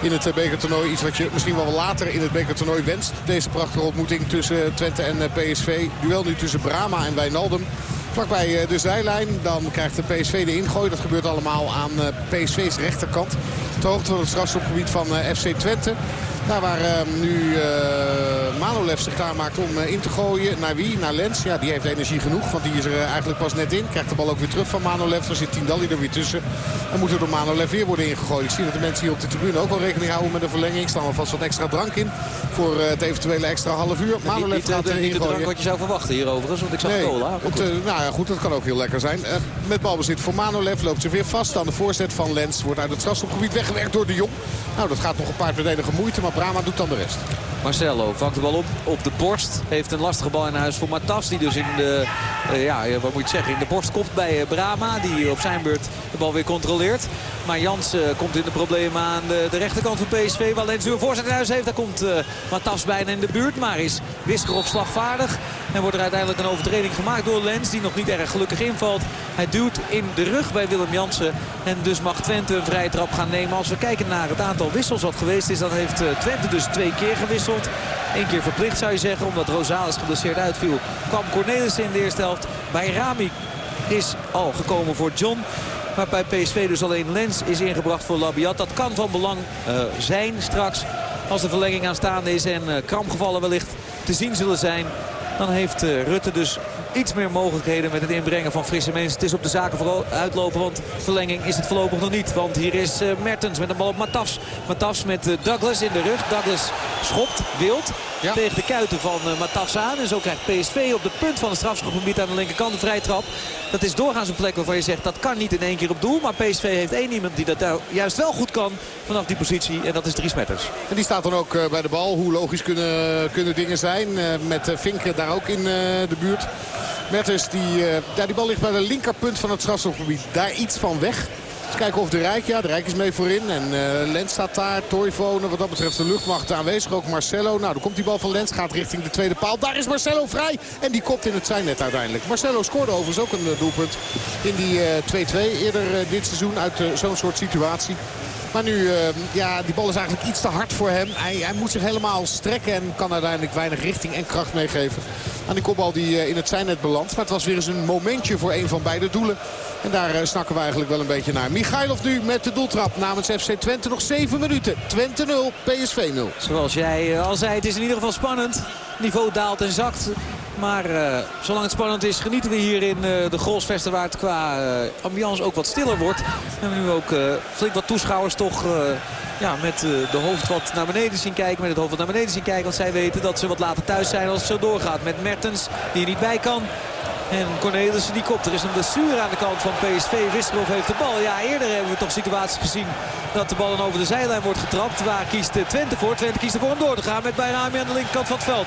in het uh, bekertoernooi. Iets wat je misschien wel later in het bekertoernooi wenst. Deze prachtige ontmoeting tussen Twente en PSV. Duel nu tussen Brama en Wijnaldum. Vlakbij de zijlijn. Dan krijgt de PSV de ingooi. Dat gebeurt allemaal aan PSV's rechterkant. Ter hoogte van het strafschopgebied van FC Twente. Daar waar uh, nu uh, Manolev zich klaarmaakt om uh, in te gooien. Naar wie? Naar Lens. Ja, die heeft energie genoeg. Want die is er eigenlijk pas net in. Krijgt de bal ook weer terug van Manolev. Dan zit Tindalli er weer tussen. Dan moet er door Manolev weer worden ingegooid. Ik zie dat de mensen hier op de tribune ook wel rekening houden met een verlenging. Staan alvast wat extra drank in. Voor het eventuele extra half uur. Manolev niet, gaat niet, niet de drank wat je zou verwachten hier overigens. Want ik zag nee, cola. Het, nou ja, goed. Dat kan ook heel lekker zijn. Met balbezit voor Manolev. Loopt ze weer vast aan de voorzet van Lens. Wordt uit het strafschopgebied weggewerkt door de Jong. Nou, dat gaat nog een paar verdedige moeite. Maar Brama doet dan de rest. Marcelo vangt de bal op op de borst. Heeft een lastige bal in huis voor Matas. Die dus in de, uh, ja, wat moet je zeggen, in de borst komt bij uh, Brama. Die op zijn beurt de bal weer controleert. Maar Jans uh, komt in de problemen aan de, rechterkant van PSV. Waar Lens voorzet in huis heeft. Daar komt Matas bijna in de buurt. Maar is Wisker op slagvaardig. En wordt er uiteindelijk een overtreding gemaakt door Lens. Die nog niet erg gelukkig invalt. Hij duwt in de rug bij Willem Jansen. En dus mag Twente een vrije trap gaan nemen. Als we kijken naar het aantal wissels wat geweest is. Dan heeft Twente dus twee keer gewisseld. Eén keer verplicht zou je zeggen, omdat Rosales geblesseerd uitviel. Kwam Cornelissen in de eerste helft. Bij Rami is al gekomen voor John. Maar bij PSV dus alleen Lens is ingebracht voor Labiat. Dat kan van belang uh, zijn straks als de verlenging aanstaande is. En uh, krampgevallen wellicht te zien zullen zijn. Dan heeft Rutte dus iets meer mogelijkheden met het inbrengen van frisse mensen. Het is op de zaken vooral uitlopen, want verlenging is het voorlopig nog niet. Want hier is uh, Mertens met een bal op Matafs. Matafs met uh, Douglas in de rug. Douglas schopt wild ja. tegen de kuiten van uh, Matafs aan. En zo krijgt PSV op de punt van het strafschopgebied aan de linkerkant een vrije trap. Dat is doorgaans een plek waarvan je zegt dat kan niet in één keer op doel. Maar PSV heeft één iemand die dat daar juist wel goed kan vanaf die positie. En dat is Dries Metters. En die staat dan ook bij de bal. Hoe logisch kunnen, kunnen dingen zijn. Met Vinken daar ook in de buurt. Mertens, die, uh, ja, die bal ligt bij de linkerpunt van het strafschopgebied. Daar iets van weg. Eens kijken of de Rijk, ja, de Rijk is mee voorin. En uh, Lens staat daar, Toivonen, wat dat betreft de luchtmacht aanwezig. Ook Marcelo. Nou, dan komt die bal van Lens, gaat richting de tweede paal. Daar is Marcelo vrij. En die kopt in het zijnet uiteindelijk. Marcelo scoorde overigens ook een uh, doelpunt in die 2-2. eerder dit seizoen uit zo'n soort situatie. Maar nu, uh, ja, die bal is eigenlijk iets te hard voor hem. Hij, hij, moet zich helemaal strekken en kan uiteindelijk weinig richting en kracht meegeven. Aan die kopbal die uh, in het zijnet belandt. Maar het was weer eens een momentje voor een van beide doelen. En daar uh, snakken we eigenlijk wel een beetje naar. Michailov nu met de doeltrap namens FC Twente. Nog 7 minuten. Twente 0, PSV 0. Zoals jij al zei, het is in ieder geval spannend. Niveau daalt en zakt. Maar uh, zolang het spannend is, genieten we hier in uh, de Grolsvesten waar het qua uh, ambiance ook wat stiller wordt. We nu ook flink wat toeschouwers toch ja, met de hoofd wat naar beneden zien kijken. Met het hoofd wat naar beneden zien kijken. Want zij weten dat ze wat later thuis zijn als het zo doorgaat. Met Mertens, die er niet bij kan. En Cornelissen die kopt. Er is een blessure aan de kant van PSV. Wisselhof heeft de bal. Ja, eerder hebben we toch situaties gezien dat de bal dan over de zijlijn wordt getrapt. Waar kiest Twente voor? Twente kiest ervoor om door te gaan met Bayrami aan de linkerkant van het veld.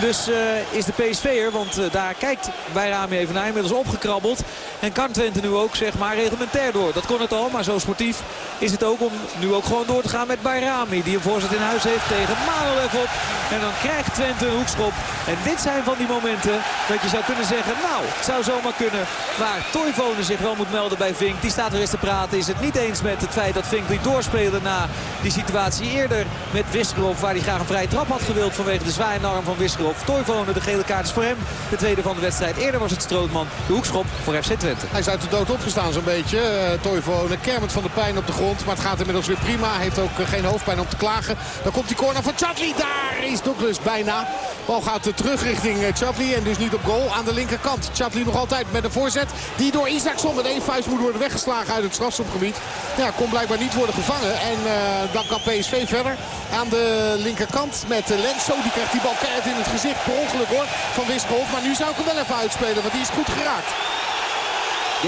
Dus uh, is de PSV'er, want uh, daar kijkt Bayrami even naar. Inmiddels opgekrabbeld. En kan Twente nu ook zeg maar reglementair door. Dat kon het al, maar zo sportief is het ook om nu ook gewoon door te gaan met Bayrami. Die een voorzet in huis heeft tegen Manolev op. En dan krijgt Twente een hoekschop. En dit zijn van die momenten dat je zou kunnen zeggen... nou, het zou zomaar kunnen waar Toivonen zich wel moet melden bij Vink. Die staat er eens te praten. Is het niet eens met het feit dat Vink liet doorspelen na die situatie eerder met Wiskerov. Waar hij graag een vrije trap had gewild vanwege de zwaaienarm van Wiskerov. Wisgerhof. Toivonen, de gele kaart is voor hem. De tweede van de wedstrijd. Eerder was het Strootman. De hoekschop voor FC Twente. Hij is uit de dood opgestaan zo'n beetje. Uh, Toivonen kermend van de pijn op de grond. Maar het gaat inmiddels weer prima. Hij heeft ook uh, geen hoofdpijn om te klagen. Dan komt die corner van Chatli. Daar is Douglas bijna. Bal gaat uh, terug richting Chatli. En dus niet op goal aan de linkerkant. Chatli nog altijd met een voorzet. Die door Isaacson met één vuist moet worden weggeslagen uit het strafschopgebied. Ja, kon blijkbaar niet worden gevangen. En dan kan PSV verder aan de linkerkant met Lenso. Die krijgt die bal keihard in het gezicht. Per ongeluk hoor van Wisselhof. Maar nu zou ik hem wel even uitspelen. Want die is goed geraakt.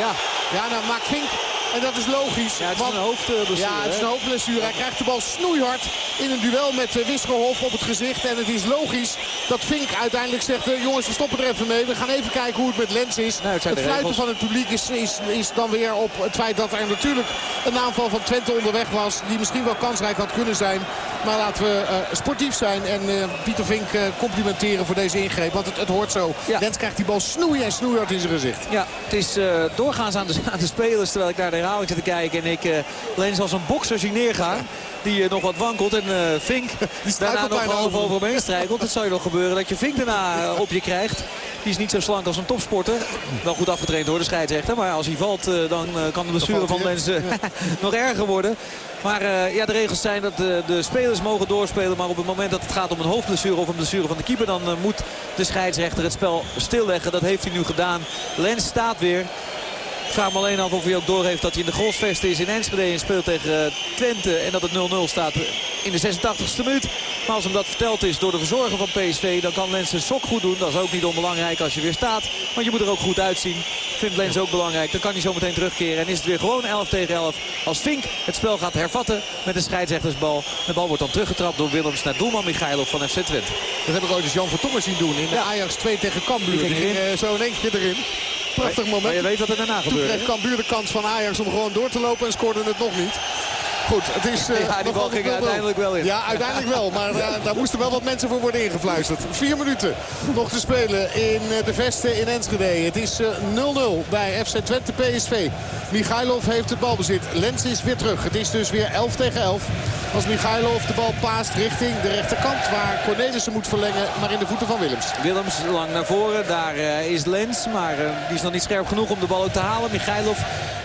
Ja. Ja, nou maakt Vink en dat is logisch. Ja, het is een hoofdblessure. Ja, het is een hoofdblessure. Hij krijgt de bal snoeihard in een duel met Wiskerhof op het gezicht. En het is logisch dat Vink uiteindelijk zegt... jongens, we stoppen er even mee. We gaan even kijken hoe het met Lens is. Nou, het, het fluiten van het publiek is, is, is dan weer op het feit dat er natuurlijk een aanval van Twente onderweg was. Die misschien wel kansrijk had kunnen zijn. Maar laten we uh, sportief zijn en uh, Pieter Vink uh, complimenteren voor deze ingreep. Want het, het hoort zo. Ja. Lens krijgt die bal snoeien en snoeihard in zijn gezicht. Ja, het is doorgaans aan de, aan de spelers terwijl ik naar de herhaling zit te kijken. En ik uh, alleen als een bokser zie neergaan. Die uh, nog wat wankelt. En Vink die daarna nog over, over hem heen strijkelt. Het zou je nog gebeuren dat je Vink daarna op je krijgt. Die is niet zo slank als een topsporter. Wel goed afgetraind door de scheidsrechter. Maar als hij valt, dan kan de blessure van mensen nog erger worden. Maar uh, ja, de regels zijn dat de, de, spelers mogen doorspelen. Maar op het moment dat het gaat om een hoofdblessure of een blessure van de keeper... dan uh, moet de scheidsrechter het spel stilleggen. Dat heeft hij nu gedaan. Lens staat weer. Ik vraag me alleen af of hij ook doorheeft dat hij in de golfsvesten is in Enschede en speelt tegen Twente. En dat het 0-0 staat in de 86e minuut. Maar als hem dat verteld is door de verzorger van PSV, dan kan Lens zijn sok goed doen. Dat is ook niet onbelangrijk als je weer staat. Want je moet er ook goed uitzien. Vindt Lens ook belangrijk. Dan kan hij zo meteen terugkeren. En is het weer gewoon 11 tegen 11. Als Fink het spel gaat hervatten met een scheidsrechtersbal. De bal wordt dan teruggetrapt door Willems naar doelman Michailov van FC Twente. Dat heb ik ooit eens Jan Vertongen zien doen in de Ajax 2 tegen Cambuur. Die ging uh, zo in één keer erin. Prachtig moment. Maar je weet wat er daarna gebeurt. Toen kreeg Cambuur de kans van Ajax om gewoon door te lopen en scoorde het nog niet. Goed, het is... Uh, ja, die bal ging uiteindelijk wel in. Ja, uiteindelijk wel. Maar uh, daar moesten wel wat mensen voor worden ingefluisterd. Vier minuten nog te spelen in uh, de Vesten in Enschede. Het is 0-0 bij FC Twente PSV. Michailov heeft het balbezit. Lens is weer terug. Het is dus weer 11 tegen 11. Als Michailov de bal paast richting de rechterkant. Waar Cornelissen moet verlengen. Maar in de voeten van Willems. Willems lang naar voren. Daar is Lens. Maar die is nog niet scherp genoeg om de bal ook te halen. Michailov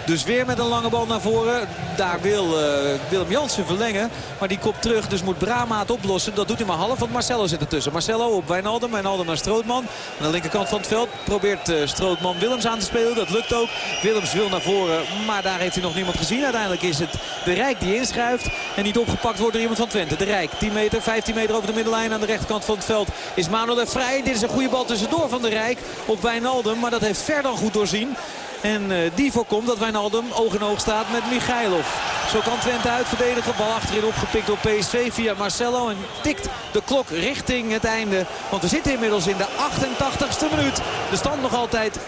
dus weer met een lange bal naar voren. Daar wil uh, Willem Jansen verlengen. Maar die komt terug. Dus moet Brama het oplossen. Dat doet hij maar half. Want Marcelo zit ertussen. Marcelo op Wijnaldum. Wijnaldum naar Strootman. Aan de linkerkant van het veld probeert uh, Strootman Willems aan te spelen. Dat lukt ook. Willems wil naar voren. Maar daar heeft hij nog niemand gezien. Uiteindelijk is het de Rijk die inschuift. En niet opgepakt wordt door iemand van Twente. De Rijk 10 meter, 15 meter over de middenlijn. Aan de rechterkant van het veld is Manuel vrij. Dit is een goede bal tussendoor van de Rijk op Wijnaldum. Maar dat heeft Ver dan goed doorzien. En uh, die voorkomt dat Wijnaldum oog in oog staat met Michailov. Zo kan Twente uitverdedigen. Bal achterin opgepikt door PSV via Marcelo. En tikt de klok richting het einde. Want we zitten inmiddels in de 88ste minuut. De stand nog altijd 0-0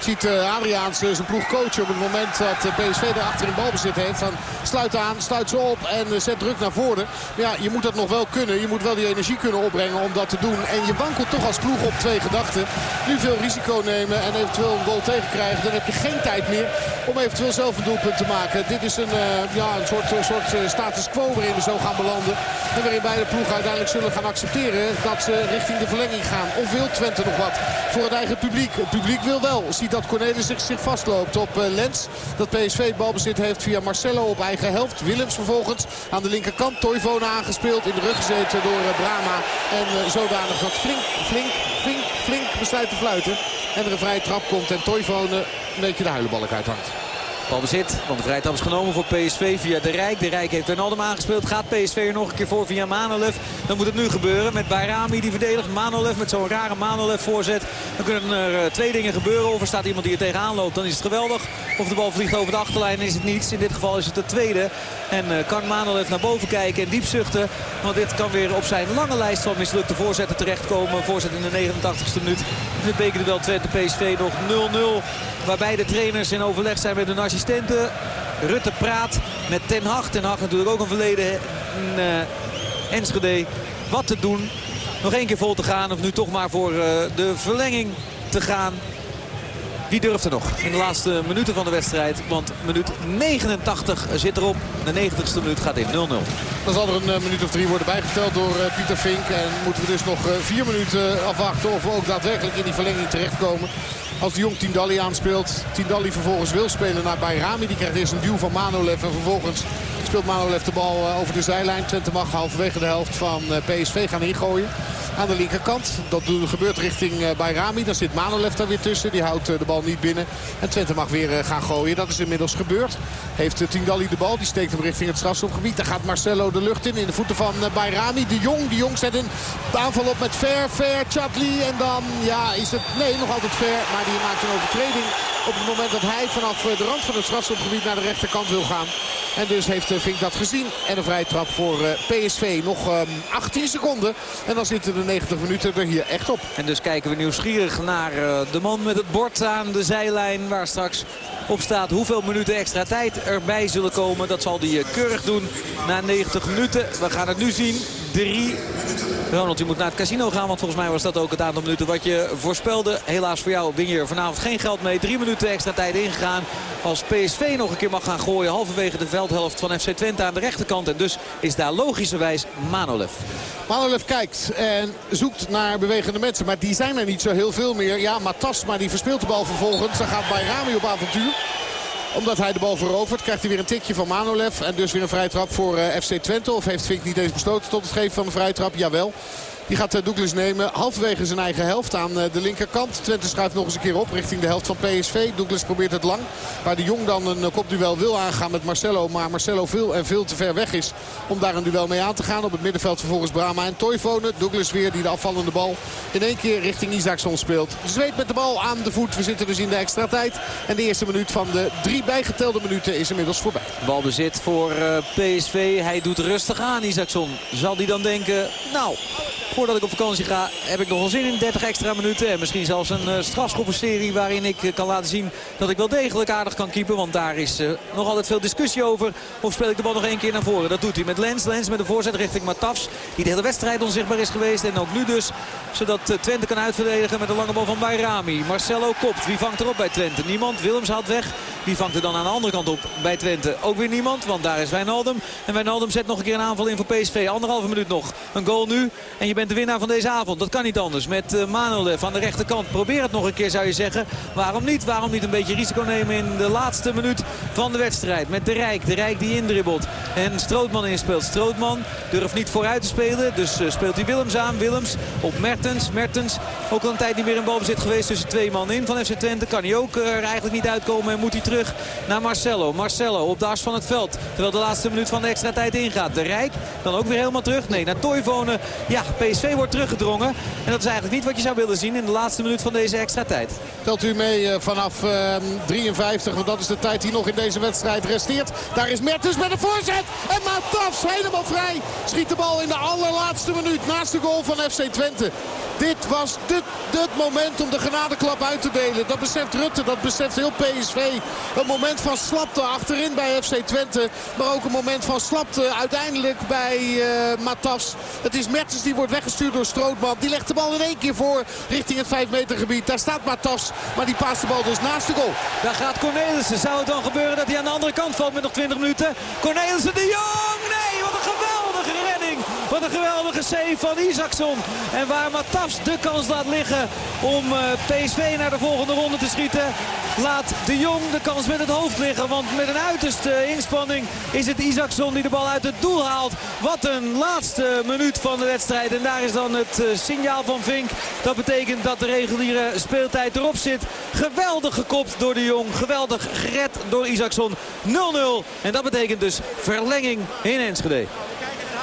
ziet uh, Adriaans uh, zijn ploeg coachen op het moment dat uh, PSV daar achter in balbezit heeft. Van sluit aan, sluit ze op en zet druk naar voren. Ja, je moet dat nog wel kunnen. Je moet wel die energie kunnen opbrengen om dat te doen. En je wankelt toch als ploeg op twee gedachten. Nu veel risico nemen en eventueel een goal tegenkrijgen. Dan heb je geen tijd meer om eventueel zelf een doelpunt te maken. Dit is een, ja, een soort, soort status quo waarin we zo gaan belanden. En waarin beide ploegen uiteindelijk zullen gaan accepteren dat ze richting de verlenging gaan. Of wil Twente nog wat voor het eigen publiek? Het publiek wil wel. Dat Cornelis zich, zich vastloopt op uh, Lens. Dat PSV balbezit heeft via Marcelo op eigen helft. Willems vervolgens aan de linkerkant. Toivonen aangespeeld. In de rug gezeten door uh, Brama. En uh, zodanig dat flink, flink, flink, flink besluit te fluiten. En er een vrije trap komt en Toivonen een beetje de huilenbalk uithangt. Balbezit, want de vrijtrap is genomen voor PSV via De Rijk. De Rijk heeft Wijnaldum aangespeeld. Gaat PSV er nog een keer voor via Manolev. Dan moet het nu gebeuren met Bayrami die verdedigt. Manolev met zo'n rare Manolev voorzet. Dan kunnen er twee dingen gebeuren. Of er staat iemand die er tegenaan loopt, dan is het geweldig. Of de bal vliegt over de achterlijn, is het niets. In dit geval is het de tweede. En kan Manolev naar boven kijken en diep zuchten. Want dit kan weer op zijn lange lijst van mislukte voorzetten terechtkomen. Voorzet in de 89ste minuut. In het bekerduel Twente PSV nog 0-0. Waarbij de trainers in overleg zijn met hun assistenten. Rutte praat met Ten Hag. Ten Hag natuurlijk ook een verleden in uh, Enschede. Wat te doen. Nog één keer vol te gaan. Of nu toch maar voor uh, de verlenging te gaan. Wie durft er nog in de laatste minuten van de wedstrijd? Want minuut 89 zit erop. De 90ste minuut gaat in 0-0. Dan zal er een minuut of drie worden bijgeteld door Pieter Vink. En moeten we dus nog vier minuten afwachten of we ook daadwerkelijk in die verlenging terechtkomen. Als de Jong Tindalli aanspeelt. Tindalli vervolgens wil spelen naar Bayrami. Die krijgt eerst een duw van Manolev. En vervolgens speelt Manolev de bal over de zijlijn. Twente mag halverwege de helft van PSV gaan ingooien aan de linkerkant. Dat gebeurt richting uh, Bayrami. Dan zit Manolev daar weer tussen. Die houdt de bal niet binnen. En Twente mag weer gaan gooien. Dat is inmiddels gebeurd. Heeft Tindalli de bal. Die steekt hem richting het strafschopgebied. Daar gaat Marcelo de lucht in. In de voeten van Bayrami. De Jong. De Jong zet een aanval op met Ver. Ver. Chatli. En dan ja, is het... Nee, nog altijd Ver. Maar die maakt een overtreding op het moment dat hij vanaf de rand van het strafschopgebied naar de rechterkant wil gaan. En dus heeft Vink dat gezien. En een vrije trap voor PSV. Nog 18 seconden. En dan zitten de 90 minuten er hier echt op. En dus kijken we nieuwsgierig naar de man met het bord aan de zijlijn. Waar straks op staat hoeveel minuten extra tijd erbij zullen komen. Dat zal hij keurig doen na 90 minuten. We gaan het nu zien. 3. Ronald, je moet naar het casino gaan, want volgens mij was dat ook het aantal minuten wat je voorspelde. Helaas voor jou win je vanavond geen geld mee. Drie minuten extra tijd ingegaan. Als PSV nog een keer mag gaan gooien halverwege de veldhelft van FC Twente aan de rechterkant. En dus is daar logischerwijs Manolev. Manolev kijkt en zoekt naar bewegende mensen. Maar die zijn er niet zo heel veel meer. Ja, Matas, maar die verspeelt de bal vervolgens. Dan gaat Bayrami op avontuur omdat hij de bal verovert krijgt hij weer een tikje van Manolev. En dus weer een vrije trap voor uh, FC Twente. Of heeft Vink niet eens besloten tot het geven van een vrije trap? Jawel. Die gaat Douglas nemen halverwege zijn eigen helft aan de linkerkant. Twente schuift nog eens een keer op richting de helft van PSV. Douglas probeert het lang. Waar de Jong dan een kopduel wil aangaan met Marcelo. Maar Marcelo veel en veel te ver weg is om daar een duel mee aan te gaan. Op het middenveld vervolgens Brama en Toivonen. Douglas weer die de afvallende bal in één keer richting Isaacson speelt. Zweet met de bal aan de voet. We zitten dus in de extra tijd. En de eerste minuut van de drie bijgetelde minuten is inmiddels voorbij. Balbezit voor PSV. Hij doet rustig aan Isaacson. Zal hij dan denken, nou voordat ik op vakantie ga heb ik nog wel zin in 30 extra minuten. En misschien zelfs een uh, strafschoppenserie waarin ik uh, kan laten zien dat ik wel degelijk aardig kan keepen. Want daar is uh, nog altijd veel discussie over. Of speel ik de bal nog één keer naar voren. Dat doet hij met Lens. Lens met de voorzet richting Matafs. Die de hele wedstrijd onzichtbaar is geweest. En ook nu dus. Zodat Twente kan uitverdedigen met de lange bal van Bayrami. Marcelo kopt. Wie vangt erop bij Twente? Niemand. Willems haalt weg. Die vangt er dan aan de andere kant op bij Twente. Ook weer niemand. Want daar is Wijnaldum. En Wijnaldum zet nog een keer een aanval in voor PSV. Anderhalve minuut nog. Een goal nu. En je bent de winnaar van deze avond. Dat kan niet anders. Met uh, Manolev aan de rechterkant. Probeer het nog een keer zou je zeggen. Waarom niet? Waarom niet een beetje risico nemen in de laatste minuut van de wedstrijd. Met de Rijk. De Rijk die indribbelt. En Strootman inspeelt. Strootman durft niet vooruit te spelen. Dus uh, speelt hij Willems aan. Willems op Mertens. Mertens ook al een tijd niet meer in balbezit geweest tussen twee man in van FC Twente. Kan hij ook er eigenlijk niet uitkomen en moet hij terug naar Marcelo. Marcelo op de as van het veld. Terwijl de laatste minuut van de extra tijd ingaat. De Rijk dan ook weer helemaal terug. Nee, naar Toivonen. Ja, wordt teruggedrongen. En dat is eigenlijk niet wat je zou willen zien in de laatste minuut van deze extra tijd. Telt u mee uh, vanaf uh, 53, want dat is de tijd die nog in deze wedstrijd resteert. Daar is Mertens met een voorzet. En Matafs helemaal vrij. Schiet de bal in de allerlaatste minuut naast de goal van FC Twente. Dit was het moment om de genadeklap uit te delen. Dat beseft Rutte, dat beseft heel PSV. Een moment van slapte achterin bij FC Twente. Maar ook een moment van slapte uiteindelijk bij uh, Matas. Het is Mertens die wordt weggestuurd door Strootman. Die legt de bal in één keer voor richting het 5 meter gebied. Daar staat Matas, maar die paast de bal dus naast de goal. Daar gaat Cornelissen. Zou het dan gebeuren dat hij aan de andere kant valt met nog 20 minuten? Cornelissen de Jong! Nee, wat een geweldige redding! Wat een geweldige save van Isaacson. En waar Matafs de kans laat liggen om PSV naar de volgende ronde te schieten. Laat de Jong de kans met het hoofd liggen. Want met een uiterste inspanning is het Isaacson die de bal uit het doel haalt. Wat een laatste minuut van de wedstrijd. En daar is dan het uh, signaal van Vink. Dat betekent dat de reguliere speeltijd erop zit. Geweldig gekopt door de Jong. Geweldig gered door Isaacson. 0-0. En dat betekent dus verlenging in Enschede.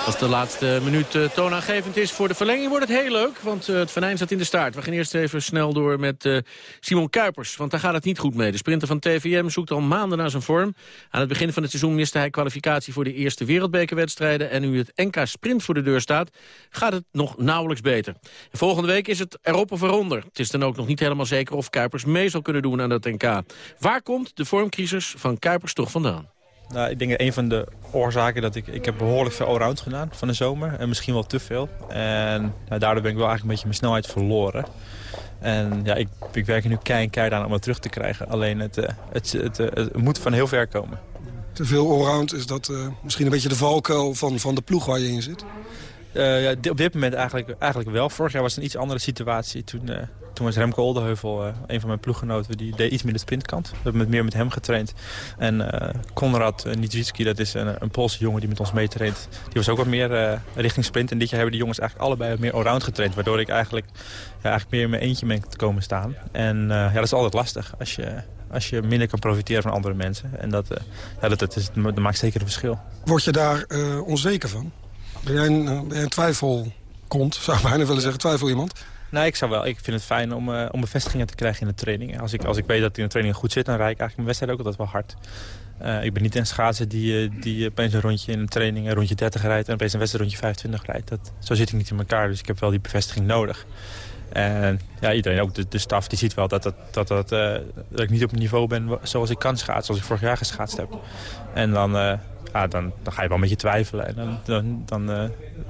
Als de laatste minuut uh, toonaangevend is voor de verlenging wordt het heel leuk. Want uh, het venijn staat in de staart. We gaan eerst even snel door met uh, Simon Kuipers. Want daar gaat het niet goed mee. De sprinter van TVM zoekt al maanden naar zijn vorm. Aan het begin van het seizoen miste hij kwalificatie voor de eerste wereldbekerwedstrijden. En nu het NK Sprint voor de deur staat, gaat het nog nauwelijks beter. En volgende week is het erop of eronder. Het is dan ook nog niet helemaal zeker of Kuipers mee zal kunnen doen aan dat NK. Waar komt de vormcrisis van Kuipers toch vandaan? Nou, ik denk dat een van de oorzaken dat ik... Ik heb behoorlijk veel allround gedaan van de zomer. En misschien wel te veel. En nou, daardoor ben ik wel eigenlijk een beetje mijn snelheid verloren. En ja, ik, ik werk er nu keihard aan om het terug te krijgen. Alleen het, uh, het, het, het, moet van heel ver komen. Te veel allround, is dat uh, misschien een beetje de valkuil van, van de ploeg waar je in zit? Ja, op dit moment eigenlijk, eigenlijk wel. Vorig jaar was het een iets andere situatie. Toen, uh, toen was Remco Oldeheuvel, uh, een van mijn ploeggenoten, die deed iets meer de sprintkant. We hebben met, meer met hem getraind. En Konrad Niedzicki, dat is een, een Poolse jongen die met ons meetraint. Die was ook wat meer richting sprint. En dit jaar hebben die jongens eigenlijk allebei wat meer allround getraind. Waardoor ik eigenlijk, ja, eigenlijk meer in mijn eentje ben komen staan. En ja, dat is altijd lastig als je, als je minder kan profiteren van andere mensen. En dat, ja, dat, dat maakt zeker een verschil. Word je daar onzeker van? Ben jij een, een twijfel komt, zou ik bijna willen zeggen, twijfel iemand? Nee, ik zou wel. Ik vind het fijn om, uh, om bevestigingen te krijgen in de trainingen. Als ik, als ik weet dat in de training goed zit, dan rijd ik eigenlijk mijn wedstrijd ook altijd wel hard. Uh, ik ben niet een schaatser die, die opeens een rondje in een training een rondje 30 rijdt... en opeens een wedstrijd rondje 25 rijdt. Dat, zo zit ik niet in elkaar, dus ik heb wel die bevestiging nodig. En ja, iedereen, ook de, de staf, die ziet wel dat, dat, dat, dat, dat ik niet op een niveau ben zoals ik kan schaatsen. Zoals ik vorig jaar geschaatst heb. En dan, ja, dan, dan ga je wel een beetje twijfelen. En dan, dan, dan, uh,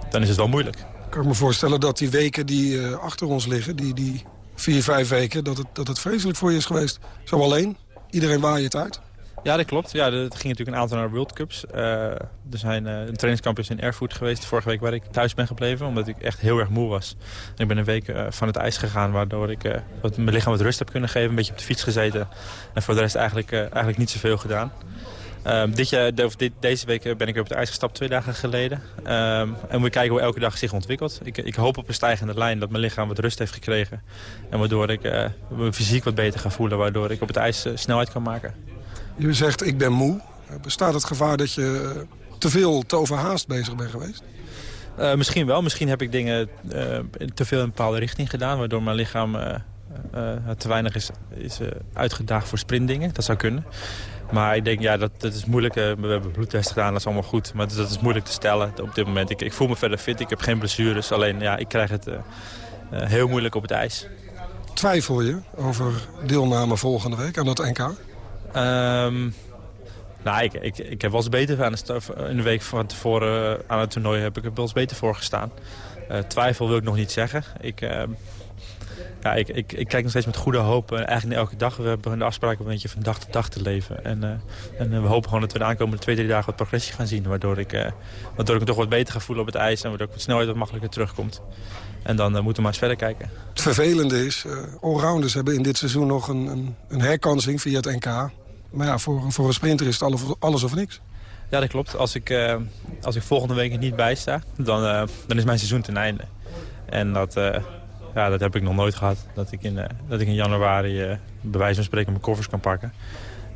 dan is het wel moeilijk. Kan ik me voorstellen dat die weken die uh, achter ons liggen... die, die vier, vijf weken, dat het, dat het vreselijk voor je is geweest. Zo alleen, iedereen waai het uit. Ja, dat klopt. Ja, het ging natuurlijk een aantal naar World Cups. Uh, er zijn uh, een trainingscampus in Erfurt geweest vorige week waar ik thuis ben gebleven. Omdat ik echt heel erg moe was. En ik ben een week uh, van het ijs gegaan waardoor ik wat, mijn lichaam wat rust heb kunnen geven. Een beetje op de fiets gezeten. En voor de rest eigenlijk, eigenlijk niet zoveel gedaan. Um, dit jaar, de, dit, deze week ben ik op het ijs gestapt twee dagen geleden. Um, en we kijken hoe elke dag zich ontwikkelt. Ik, ik, hoop op een stijgende lijn dat mijn lichaam wat rust heeft gekregen. En waardoor ik uh, mijn fysiek wat beter ga voelen. Waardoor ik op het ijs uh, snelheid kan maken. Je zegt ik ben moe. Bestaat het gevaar dat je te veel, te overhaast bezig bent geweest? Uh, misschien wel. Misschien heb ik dingen te veel in een bepaalde richting gedaan. Waardoor mijn lichaam te weinig is, is uitgedaagd voor sprintdingen. Dat zou kunnen. Maar ik denk, ja, dat, dat is moeilijk. We hebben bloedtest gedaan, dat is allemaal goed. Maar dat is moeilijk te stellen op dit moment. Ik, ik voel me verder fit, ik heb geen blessures. Alleen, ja, ik krijg het uh, uh, heel moeilijk op het ijs. Twijfel je over deelname volgende week aan dat NK? Um, nou, ik, ik, ik heb wel eens beter aan de, in de week van tevoren aan het toernooi heb ik er wel eens beter voor gestaan. Uh, twijfel wil ik nog niet zeggen. Ik, ja, ik, ik, ik, kijk nog steeds met goede hoop. Uh, eigenlijk elke dag. We hebben de afspraak een beetje van dag tot dag te leven. En, uh, en uh, we hopen gewoon dat we de aankomende twee, drie dagen wat progressie gaan zien. Waardoor ik, waardoor ik me toch wat beter ga voelen op het ijs. En waardoor ik wat snelheid wat makkelijker terugkomt. En dan moeten we maar eens verder kijken. Het vervelende is, allrounders hebben in dit seizoen nog een, een, een herkansing via het NK. Maar ja, voor, voor een sprinter is het alles, alles of niks. Ja, dat klopt. Als ik, als ik volgende week er niet bij sta, dan, dan is mijn seizoen ten einde. En dat, ja, dat heb ik nog nooit gehad. Dat ik in, uh, dat ik in januari uh, bij wijze van spreken mijn koffers kan pakken.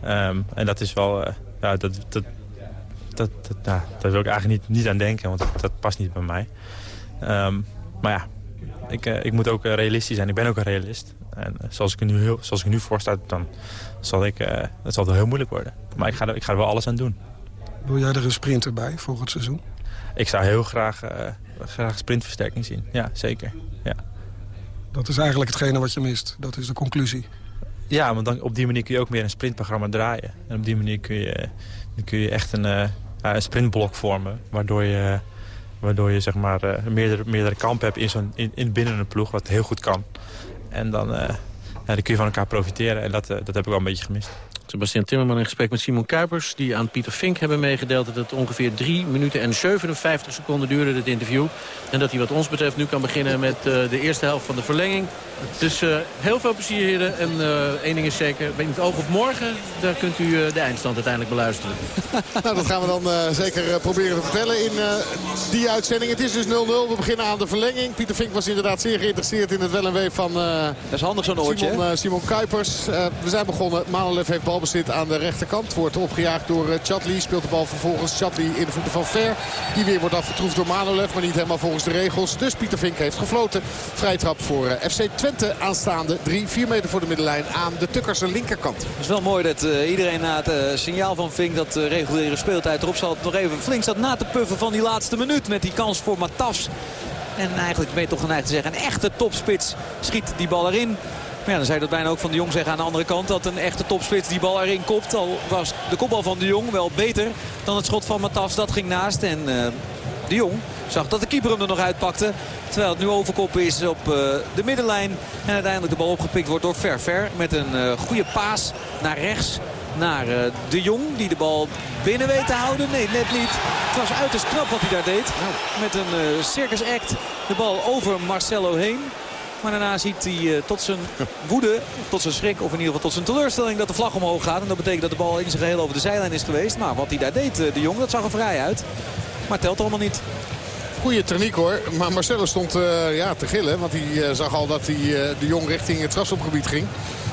Um, en dat is wel... Uh, ja, dat, dat, dat, dat, wil ik eigenlijk niet, niet aan denken, want dat, dat past niet bij mij. Um, maar ja, ik, ik moet ook realistisch zijn. Ik ben ook een realist. En zoals ik er nu, heel, zoals ik nu voor sta, dan zal ik, het zal wel heel moeilijk worden. Maar ik ga, er, ik ga er wel alles aan doen. Wil jij er een sprinter bij volgend seizoen? Ik zou heel graag, graag sprintversterking zien. Ja, zeker. Ja. Dat is eigenlijk hetgene wat je mist. Dat is de conclusie. Ja, want dan, op die manier kun je ook meer een sprintprogramma draaien. En op die manier kun je, kun je echt een, uh, een sprintblok vormen. Waardoor je, waardoor je zeg maar, uh, meerdere, meerdere kampen hebt in, zo'n in, in binnen een ploeg. Wat heel goed kan. En dan, uh, ja, dan kun je van elkaar profiteren. En dat, dat heb ik wel een beetje gemist. Sebastian Timmerman in gesprek met Simon Kuipers... die aan Pieter Fink hebben meegedeeld dat het ongeveer 3 minuten en 57 seconden duurde, dit interview. En dat hij wat ons betreft nu kan beginnen met uh, de eerste helft van de verlenging. Dus uh, heel veel plezier, heren. En uh, één ding is zeker, met het oog op morgen... daar kunt u de eindstand uiteindelijk beluisteren. nou, dat gaan we dan zeker proberen te vertellen in die uitzending. Het is dus 0-0. We beginnen aan de verlenging. Pieter Fink was inderdaad zeer geïnteresseerd in het wel en wee van dat is handig zo'n oortje, Simon, Simon Kuipers. we zijn begonnen. Manolev heeft balbezit aan de rechterkant. Wordt opgejaagd door Chatli. Speelt de bal vervolgens Chatli in de voeten van Ver. Die weer wordt afgetroefd door Manolev. Maar niet helemaal volgens de regels. Dus Pieter Vink heeft gefloten. Vrijtrap voor FC Twente aanstaande. 3, 4 meter voor de middenlijn aan de Tukkerse linkerkant. Het is wel mooi dat uh, iedereen na het signaal van Vink dat uh, reguliere speeltijd erop zal nog even flink staat na te puffen van die laatste minuut. Met die kans voor Matas. En eigenlijk ben je toch geneigd te zeggen een echte topspits schiet die bal erin. Maar ja, dan je dat bijna ook van de Jong zeggen aan de andere kant. Dat een echte topspits die bal erin kopt. Al was de kopbal van de Jong wel beter dan het schot van Matas. Dat ging naast. En uh, de Jong Zag dat de keeper hem er nog uitpakte. Terwijl het nu overkop is op uh, de middenlijn. En uiteindelijk de bal opgepikt wordt door Ver Met een uh, goede paas naar rechts naar De Jong. Die de bal binnen weet te houden. Nee, net niet. Het was uiterst knap wat hij daar deed. Met een circus act de bal over Marcelo heen. Maar daarna ziet hij uh, tot zijn woede, tot zijn schrik of in ieder geval tot zijn teleurstelling dat de vlag omhoog gaat. En dat betekent dat de bal in zijn geheel over de zijlijn is geweest. Maar wat hij daar deed, uh, de Jong, dat zag er vrij uit. Maar telt allemaal niet. Goede techniek hoor. Maar Marcelo stond uh, ja, te gillen. Want hij zag al dat hij de Jong richting het strafschopgebied ging.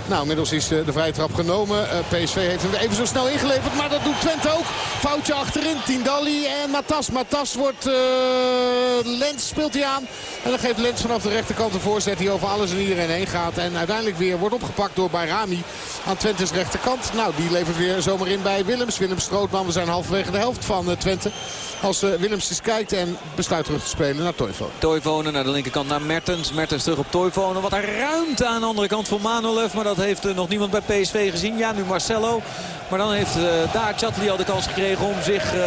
Nou, inmiddels is de vrije trap genomen. PSV heeft hem even zo snel ingeleverd. Maar dat doet Twente ook. Foutje achterin. Tindalli en Matas. Matas wordt... Uh, Lens speelt hij aan. En dan geeft Lens vanaf de rechterkant een voorzet die over alles en iedereen heen gaat. En uiteindelijk weer wordt opgepakt door Bayrami aan Twente's rechterkant. Nou, die levert weer zomaar in bij Willems. Willems Strootman, we zijn halverwege de helft van Twente. Als Willems eens kijkt en besluit terug te spelen naar Toivonen. Toivonen naar de linkerkant naar Mertens. Mertens terug op Toivonen. Wat een ruimte aan de andere kant voor Manolev. Maar dat heeft uh, nog niemand bij PSV gezien. Ja, nu Marcelo. Maar dan heeft uh, daar Chatli al de kans gekregen om zich uh,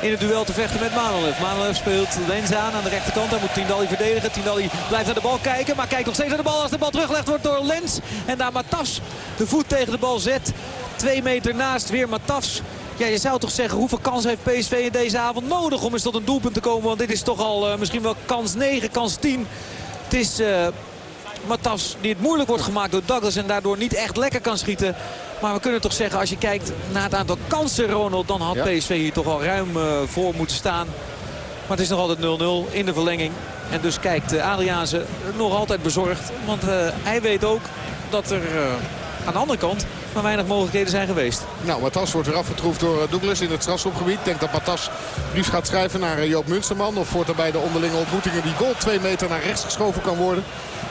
in het duel te vechten met Manolev. Manolev speelt Lens aan aan de rechterkant. Daar moet Tindalli verdedigen. Tindalli blijft naar de bal kijken. Maar kijkt nog steeds naar de bal als de bal teruggelegd wordt door Lens. En daar Matas de voet tegen de bal zet. Twee meter naast weer Matas. Ja, je zou toch zeggen, hoeveel kans heeft PSV in deze avond nodig om eens tot een doelpunt te komen? Want dit is toch al misschien wel kans 9, kans 10. Het is Matas die het moeilijk wordt gemaakt door Douglas en daardoor niet echt lekker kan schieten. Maar we kunnen toch zeggen, als je kijkt naar het aantal kansen, Ronald... dan had PSV hier toch al ruim uh, voor moeten staan. Maar het is nog altijd 0-0 in de verlenging. En dus kijkt uh, Adriaanse nog altijd bezorgd. Want uh, hij weet ook dat er aan de andere kant maar weinig mogelijkheden zijn geweest. Nou, Matas wordt weer afgetroefd door Douglas in het strafschopgebied. Ik denk dat Matas brief gaat schrijven naar Joop Munsterman. Of wordt er bij de onderlinge ontmoetingen die goal twee meter naar rechts geschoven kan worden.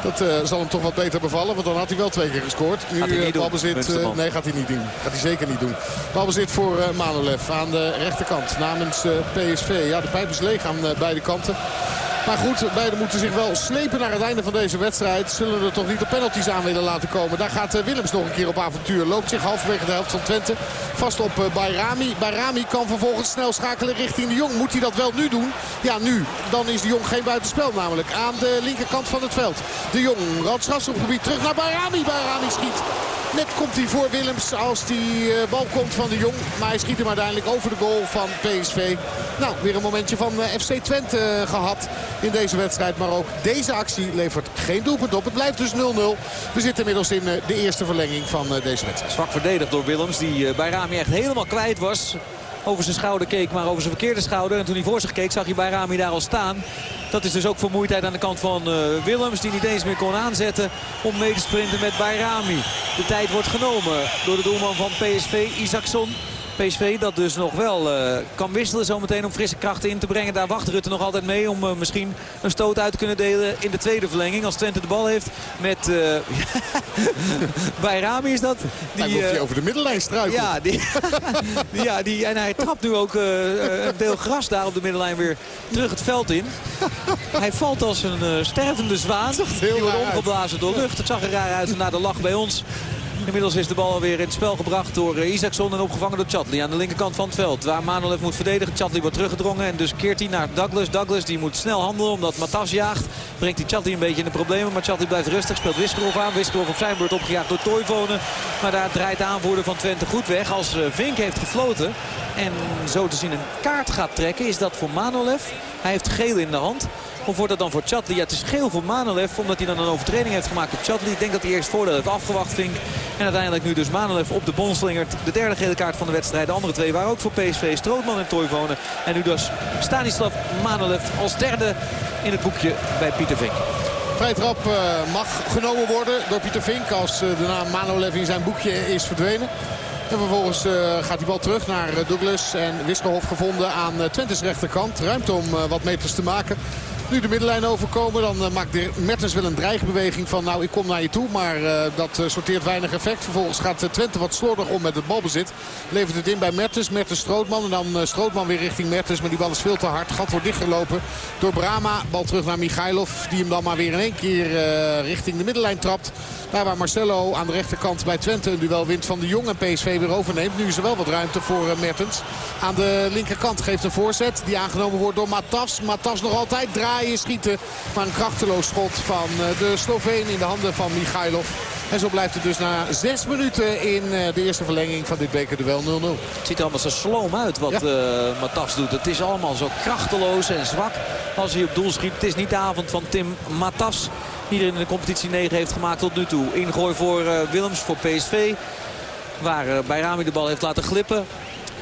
Dat uh, zal hem toch wat beter bevallen. Want dan had hij wel twee keer gescoord. Nu uh, balbezit. Uh, nee, gaat hij niet doen. Gaat hij zeker niet doen. Balbezit voor uh, Manolev aan de rechterkant. Namens PSV. Ja, de pijp is leeg aan beide kanten. Maar goed, beiden moeten zich wel slepen naar het einde van deze wedstrijd. Zullen er toch niet de penalties aan willen laten komen. Daar gaat Willems nog een keer op avontuur. Loopt zich halverwege de helft van Twente vast op Bayrami. Bayrami kan vervolgens snel schakelen richting de Jong. Moet hij dat wel nu doen? Ja, nu. Dan is de Jong geen buitenspel namelijk. Aan de linkerkant van het veld. De Jong, Radstras op gebied terug naar Bayrami. Bayrami schiet. Net komt hij voor Willems als die bal komt van de Jong. Maar hij schiet hem uiteindelijk over de goal van PSV. Nou, weer een momentje van FC Twente gehad in deze wedstrijd. Maar ook deze actie levert geen doelpunt op. Het blijft dus 0-0. We zitten inmiddels in de eerste verlenging van deze wedstrijd. Zwak verdedigd door Willems die bij Rami echt helemaal kwijt was over zijn schouder keek, maar over zijn verkeerde schouder. En toen hij voor zich keek, zag hij bij Rami daar al staan. Dat is dus ook vermoeidheid aan de kant van uh, Willems. Die niet eens meer kon aanzetten om mee te sprinten met Bayrami. De tijd wordt genomen door de doelman van PSV, Isaacson. PSV dat dus nog wel uh, kan wisselen zometeen om frisse krachten in te brengen. Daar wacht Rutte nog altijd mee om uh, misschien een stoot uit te kunnen delen in de tweede verlenging. Als Twente de bal heeft met... Uh, bij Rami is dat. Die, hij hij over de middenlijn struikelt. Ja, die, ja die, en hij trapt nu ook een deel gras daar op de middenlijn weer terug het veld in. hij valt als een stervende zwaan. Die wordt omgeblazen door lucht. Het zag er raar uit na de lach bij ons. Inmiddels is de bal weer in het spel gebracht door uh, Isaacson en opgevangen door Chatli aan de linkerkant van het veld. Waar Manolev moet verdedigen. Chatli wordt teruggedrongen en dus keert hij naar Douglas. Douglas die moet snel handelen omdat Matas jaagt. Brengt hij Chatli een beetje in de problemen. Maar Chatli blijft rustig. Speelt Wiskerov aan. Wiskerov op zijn beurt opgejaagd door Toivonen. Maar daar draait de aanvoerder van Twente goed weg. Als uh, Vink heeft gefloten en zo te zien een kaart gaat trekken is dat voor Manolev. Hij heeft geel in de hand. Of dat dan voor Chatli? Het is geel voor Manolev. Omdat hij dan een overtreding heeft gemaakt op Chatli. Ik denk dat hij eerst voordeel heeft afgewacht, Vink. En uiteindelijk nu dus Manolev op de bon slingert. De derde gele kaart van de wedstrijd. De andere twee waren ook voor PSV. Strootman en Toivonen. En nu dus Stanislav Manolev als derde in het boekje bij Pieter Vink. Vrij trap uh, mag genomen worden door Pieter Vink als uh, de naam Manolev in zijn boekje is verdwenen. En vervolgens uh, gaat die bal terug naar Douglas en Wisselhof gevonden aan Twente's rechterkant. Ruimte om wat meters te maken. Nu de middenlijn overkomen. Dan uh, maakt de Mertens wel een dreigbeweging van nou ik kom naar je toe. Maar uh, dat uh, sorteert weinig effect. Vervolgens gaat Twente wat slordig om met het balbezit. Levert het in bij Mertens. Mertens Strootman. En dan Strootman weer richting Mertens. Maar die bal is veel te hard. Gat wordt dichtgelopen door Brama. Bal terug naar Michailov. Die hem dan maar weer in één keer richting de middenlijn trapt. Daar waar Marcelo aan de rechterkant bij Twente een duel wint van de Jong. En PSV weer overneemt. Nu is er wel wat ruimte voor Mertens. Aan de linkerkant geeft een voorzet. Die aangenomen wordt door Matas. Matas nog altijd draaien, schieten. Maar een krachteloos schot van de Sloveen in de handen van Michailov. En zo blijft het dus na zes minuten in de eerste verlenging van dit bekerduel 0-0. Het ziet er allemaal zo sloom uit wat ja. uh, Matas doet. Het is allemaal zo krachteloos en zwak als hij op doel schiet. Het is niet de avond van Tim Matas. Iedereen in de competitie 9 heeft gemaakt tot nu toe. Ingooi voor uh, Willems, voor PSV. Waar uh, Bayrami de bal heeft laten glippen.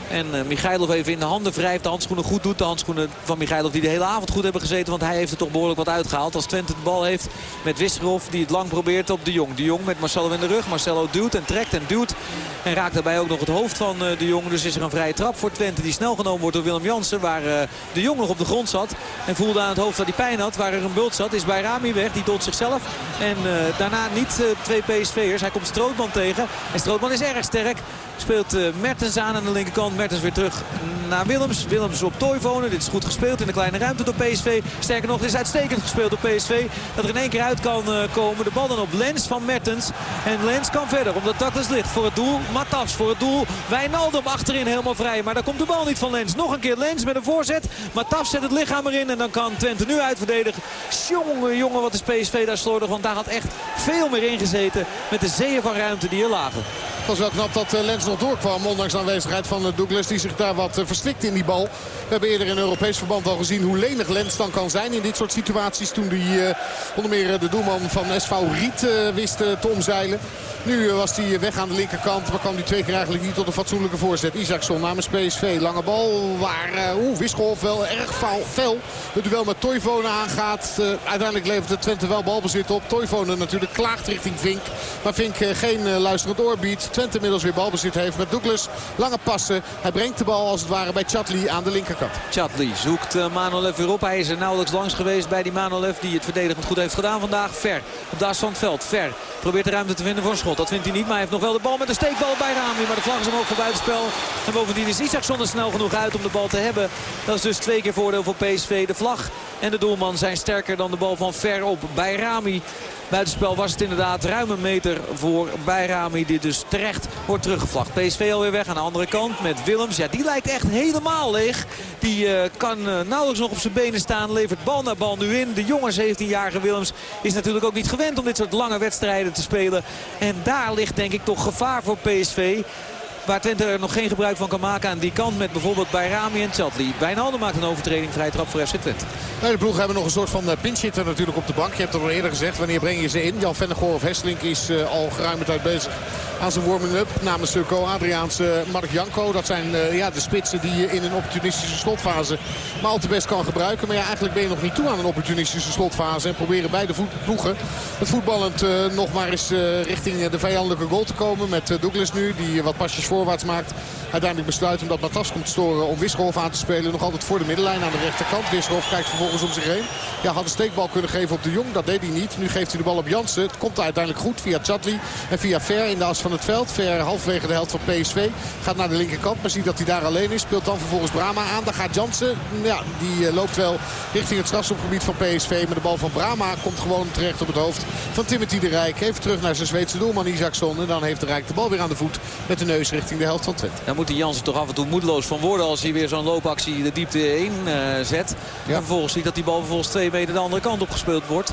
En uh, Michailov even in de handen wrijft. De handschoenen goed doet. De handschoenen van Michailov die de hele avond goed hebben gezeten. Want hij heeft er toch behoorlijk wat uitgehaald. Als Twente de bal heeft met Wisserov die het lang probeert op de Jong. De Jong met Marcelo in de rug. Marcelo duwt en trekt en duwt. En raakt daarbij ook nog het hoofd van uh, de Jong. Dus is er een vrije trap voor Twente die snel genomen wordt door Willem Jansen. Waar uh, de Jong nog op de grond zat. En voelde aan het hoofd dat hij pijn had. Waar er een bult zat is bij Rami weg. Die dolt zichzelf. En daarna niet twee PSV'ers. Hij komt Strootman tegen. En Strootman is erg sterk. Speelt Mertens aan aan de linkerkant. Mertens weer terug naar Willems. Willems op Toivonen. Dit is goed gespeeld in de kleine ruimte door PSV. Sterker nog, het is uitstekend gespeeld door PSV. Dat er in één keer uit kan komen. De bal dan op Lens van Mertens. En Lens kan verder omdat Douglas ligt voor het doel. Matas voor het doel. Wijnaldum achterin helemaal vrij. Maar daar komt de bal niet van Lens. Nog een keer Lens met een voorzet. Matas zet het lichaam erin. En dan kan Twente nu uitverdedigen. Jongen, jongen, wat is PSV daar slordig. Want daar had echt veel meer ingezeten. Met de zeeën van ruimte die er lagen. Het was wel knap dat Lens nog doorkwam. Ondanks de aanwezigheid van Douglas die zich daar wat verstikt in die bal. We hebben eerder in Europees verband al gezien hoe lenig Lens dan kan zijn in dit soort situaties. Toen hij uh, onder meer de doelman van SV Riet wist te omzeilen. Nu was hij weg aan de linkerkant. Maar kwam hij twee keer eigenlijk niet tot een fatsoenlijke voorzet. Isaacson namens PSV. Lange bal waar uh, Wisselhof wel erg fel het duel met Toivonen aangaat. Uh, uiteindelijk levert de Twente wel balbezit op. Toivonen natuurlijk klaagt richting Vink. Maar Vink geen luisterend oor biedt. Twente inmiddels weer balbezit heeft met Douglas. Lange passen. Hij brengt de bal als het ware bij Chatli aan de linkerkant. Chatli zoekt Manolev weer op. Hij is er nauwelijks langs geweest bij die Manolev die het verdedigend goed heeft gedaan vandaag. Ver op Daas van het veld. Ver probeert de ruimte te vinden voor een schot. Dat vindt hij niet, maar hij heeft nog wel de bal met een steekbal bij Rami. Maar de vlag is hem ook voor buitenspel. En bovendien is Isaacson er snel genoeg uit om de bal te hebben. Dat is dus twee keer voordeel voor PSV. De vlag en de doelman zijn sterker dan de bal van Ver op bij Rami. Buitenspel was het inderdaad ruim een meter voor Bayrami. Die dus terecht wordt teruggevlacht. PSV alweer weg aan de andere kant met Willems. Ja, die lijkt echt helemaal leeg. Die uh, kan uh, nauwelijks nog op zijn benen staan. Levert bal naar bal nu in. De jonge 17-jarige Willems is natuurlijk ook niet gewend om dit soort lange wedstrijden te spelen. En daar ligt denk ik toch gevaar voor PSV. Waar Twente er nog geen gebruik van kan maken aan die kant met bijvoorbeeld Bayrami en Chatli. Wijnaldum maakt een overtreding, vrij trap voor FC Twente. Nee, de ploeg hebben nog een soort van pinchitter natuurlijk op de bank. Je hebt het al eerder gezegd, wanneer breng je ze in? Jan Vennegoor of Hesselink is uh, al geruime tijd bezig aan zijn warming-up. Namens Surco Adriaans, uh, Mark Janko. Dat zijn ja, de spitsen die je in een opportunistische slotfase maar al te best kan gebruiken. Maar ja, eigenlijk ben je nog niet toe aan een opportunistische slotfase. En proberen beide ploegen het voetballend nog maar eens richting de vijandelijke goal te komen. Met Douglas nu, die wat pasjes voorwaarts maakt. Uiteindelijk besluit omdat Matas komt storen om Wisselhof aan te spelen. Nog altijd voor de middenlijn aan de rechterkant. Wisselhof kijkt vervolgens om zich heen. Ja, had een steekbal kunnen geven op de Jong. Dat deed hij niet. Nu geeft hij de bal op Jansen. Het komt uiteindelijk goed via Chatli en via Ver in de as van het veld. Ver halverwege de helft van PSV. Gaat naar de linkerkant, maar ziet dat hij daar alleen is. Speelt dan vervolgens Brama aan. Daar gaat Jansen. Ja, die loopt wel richting het strafschopgebied van PSV. Maar de bal van Brama komt gewoon terecht op het hoofd van Timothy de Rijk. Even terug naar zijn Zweedse doelman Isaacson. En dan heeft de Rijk de bal weer aan de voet met de neus richting de helft van Twente. Dan moet die Jansen toch af en toe moedeloos van worden als hij weer zo'n loopactie de diepte in uh, zet. Ja. En vervolgens ziet dat die bal vervolgens twee meter de andere kant op gespeeld wordt.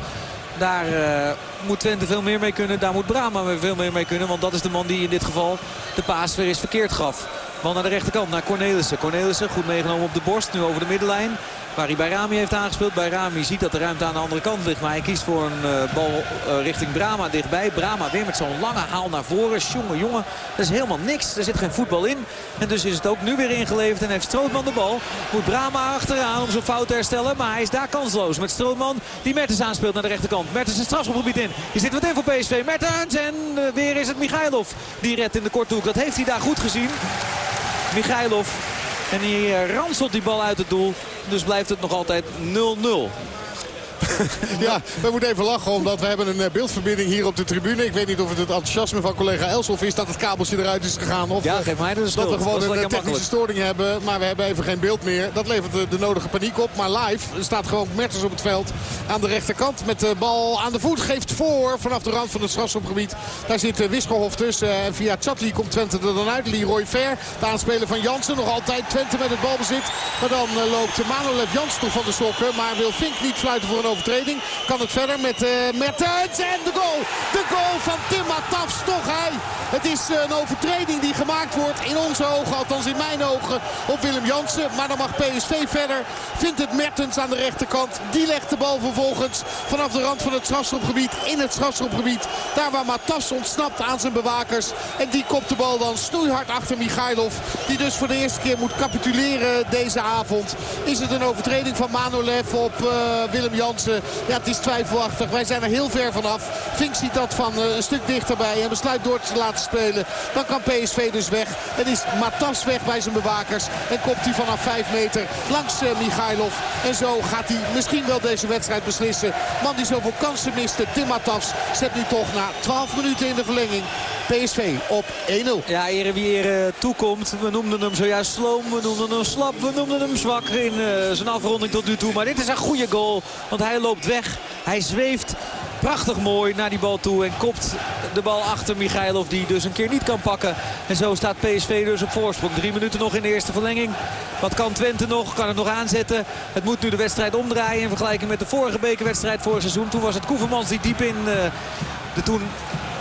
Daar uh, moet Twente veel meer mee kunnen. Daar moet Brama veel meer mee kunnen. Want dat is de man die in dit geval de paas weer eens verkeerd gaf. Bal naar de rechterkant, naar Cornelissen. Cornelissen goed meegenomen op de borst, nu over de middenlijn. Waar hij bij Rami heeft aangespeeld. Bij Rami ziet dat de ruimte aan de andere kant ligt. Maar hij kiest voor een uh, bal uh, richting Brama dichtbij. Brama weer met zo'n lange haal naar voren. Jongen, jongen, dat is helemaal niks. Er zit geen voetbal in. En dus is het ook nu weer ingeleverd. En heeft Strootman de bal. Moet Brama achteraan om zijn fout te herstellen. Maar hij is daar kansloos met Strootman. Die Mertens aanspeelt naar de rechterkant. Mertens een strafschopgebied in. Die zit wat in voor PSV. Mertens en uh, weer is het Michailov. Die redt in de korte hoek. Dat heeft hij daar goed gezien. Michailov. En hij ranselt die bal uit het doel. Dus blijft het nog altijd 0-0. ja, we moeten even lachen omdat we hebben een eh, beeldverbinding hier op de tribune. Ik weet niet of het het enthousiasme van collega Elshoff is dat het kabeltje eruit is gegaan. Of ja, eh, geef mij de dat we gewoon dat een technische storing hebben. Maar we hebben even geen beeld meer. Dat levert de, de nodige paniek op. Maar live staat gewoon Mertens op het veld aan de rechterkant. Met de bal aan de voet. Geeft voor vanaf de rand van het strafschopgebied. Daar zit Wiskelhof tussen. En via Chatli komt Twente er dan uit. Leroy Ver. De aanspeler van Jansen. Nog altijd Twente met het balbezit. Maar dan loopt Manolev Jansen toch van de sokken. Maar wil Fink niet fluiten voor een overtreding. Kan het verder met uh, Mertens. En de goal. De goal van Tim Matafs. Toch hij. Het is een overtreding die gemaakt wordt in onze ogen. Althans in mijn ogen op Willem Jansen. Maar dan mag PSV verder. Vindt het Mertens aan de rechterkant. Die legt de bal vervolgens vanaf de rand van het strafschopgebied. In het strafschopgebied. Daar waar Matas ontsnapt aan zijn bewakers. En die kopt de bal dan snoeihard achter Michailov. Die dus voor de eerste keer moet capituleren deze avond. Is het een overtreding van Manolev op uh, Willem Jansen? Ja, het is twijfelachtig. Wij zijn er heel ver vanaf. Vink ziet dat van uh, een stuk dichterbij en besluit door te laten spelen. Dan kan PSV dus weg. En is Matas weg bij zijn bewakers. En kopt hij vanaf 5 meter langs uh, Michailov. En zo gaat hij misschien wel deze wedstrijd beslissen. Man die zoveel kansen miste, Tim Matas, zet nu toch na 12 minuten in de verlenging PSV op 1-0. Ja, ere wie ere toekomt. We noemden hem zojuist sloom, we noemden hem slap, we noemden hem zwak in zijn afronding tot nu toe. Maar dit is een goede goal, want hij loopt weg. Hij zweeft prachtig mooi naar die bal toe en kopt de bal achter Michailov die dus een keer niet kan pakken. En zo staat PSV dus op voorsprong. Drie minuten nog in de eerste verlenging. Wat kan Twente nog? Kan het nog aanzetten? Het moet nu de wedstrijd omdraaien in vergelijking met de vorige bekerwedstrijd vorig seizoen. Toen was het Koevermans die diep in uh, de toen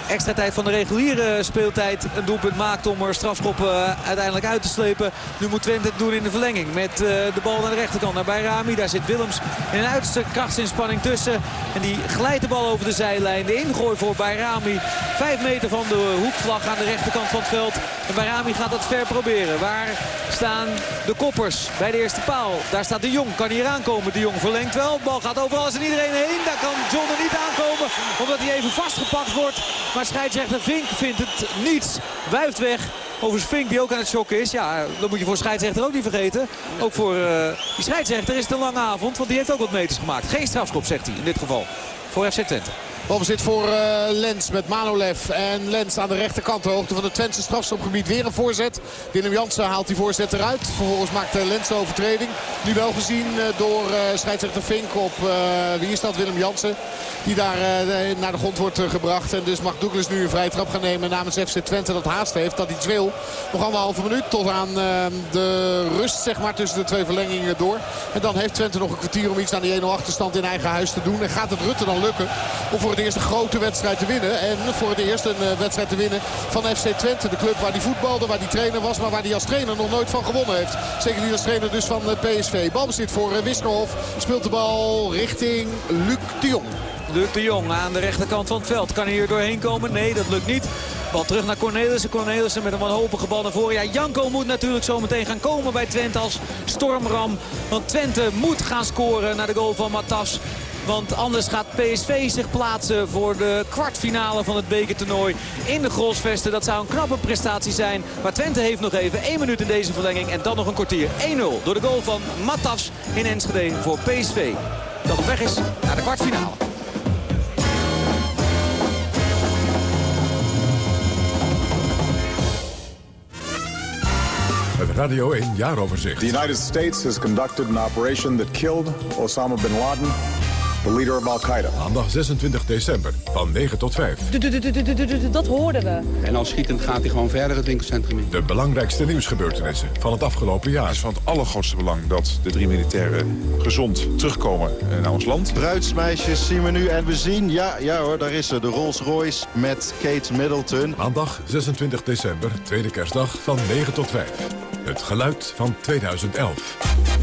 extra tijd van de reguliere speeltijd een doelpunt maakt om er strafschoppen uiteindelijk uit te slepen. Nu moet Twente het doen in de verlenging met de bal naar de rechterkant naar Bayrami. Daar zit Willems in een uiterste krachtsinspanning tussen. En die glijdt de bal over de zijlijn. De ingooi voor Bayrami. Vijf meter van de hoekvlag aan de rechterkant van het veld. En Bayrami gaat dat ver proberen. Waar staan de koppers bij de eerste paal? Daar staat de Jong. Kan hier aankomen. De Jong verlengt wel. De bal gaat overal en iedereen heen. Daar kan John er niet aankomen. Omdat hij even vastgepakt wordt. Maar scheidsrechter Vink vindt het niets. Wuift weg. Overigens Vink die ook aan het shocken is. Ja, dat moet je voor scheidsrechter ook niet vergeten. Ook voor uh, die scheidsrechter is het een lange avond. Want die heeft ook wat meters gemaakt. Geen strafschop zegt hij in dit geval. Voor FC Twente. Balbezit voor uh, Lens met Manolev. En Lens aan de rechterkant, de hoogte van het Twentse strafschopgebied. Weer een voorzet. Willem Jansen haalt die voorzet eruit. Vervolgens maakt uh, Lens de overtreding. Nu wel gezien uh, door scheidsrechter Vink op, wie is dat, Willem Jansen. Die daar naar de grond wordt gebracht. En dus mag Douglas nu een vrije trap gaan nemen namens FC Twente. Dat haast heeft, dat iets wil. Nog anderhalve minuut tot aan de rust zeg maar, tussen de twee verlengingen door. En dan heeft Twente nog een kwartier om iets aan die 1-0 achterstand in eigen huis te doen. En gaat het Rutte dan lukken voor het eerst een grote wedstrijd te winnen. En voor het eerst een uh, wedstrijd te winnen van FC Twente. De club waar die voetbalde, waar die trainer was. Maar waar die als trainer nog nooit van gewonnen heeft. Zeker niet als trainer dus van uh, PSV. Balbezit voor uh, Wiskerhof. Speelt de bal richting Luc de Jong. Luc de Jong aan de rechterkant van het veld. Kan hij hier doorheen komen? Nee, dat lukt niet. Bal terug naar Cornelissen. Cornelissen met een wanhopige bal naar voren. Ja, Janko moet natuurlijk zo meteen gaan komen bij Twente als stormram. Want Twente moet gaan scoren naar de goal van Matas. Want anders gaat PSV zich plaatsen voor de kwartfinale van het bekertoernooi in de Grosvesten. Dat zou een knappe prestatie zijn. Maar Twente heeft nog even één minuut in deze verlenging. En dan nog een kwartier. 1-0 door de goal van Matas in Enschede voor PSV. Dat op weg is naar de kwartfinale. Het Radio 1 jaaroverzicht. The United States has conducted an operation that killed Osama bin Laden the leader of Al-Qaeda. Maandag 26 december van 9 tot 5. Dat hoorden we. En al schietend gaat hij gewoon verder het winkelcentrum in. De belangrijkste nieuwsgebeurtenissen van het afgelopen jaar. Het is van het allergrootste belang dat de drie militairen gezond terugkomen naar ons land. Bruidsmeisjes zien we nu en we zien, ja, ja hoor, daar is ze, de Rolls Royce met Kate Middleton. Maandag 26 december, tweede kerstdag van 9 tot 5. Het geluid van 2011.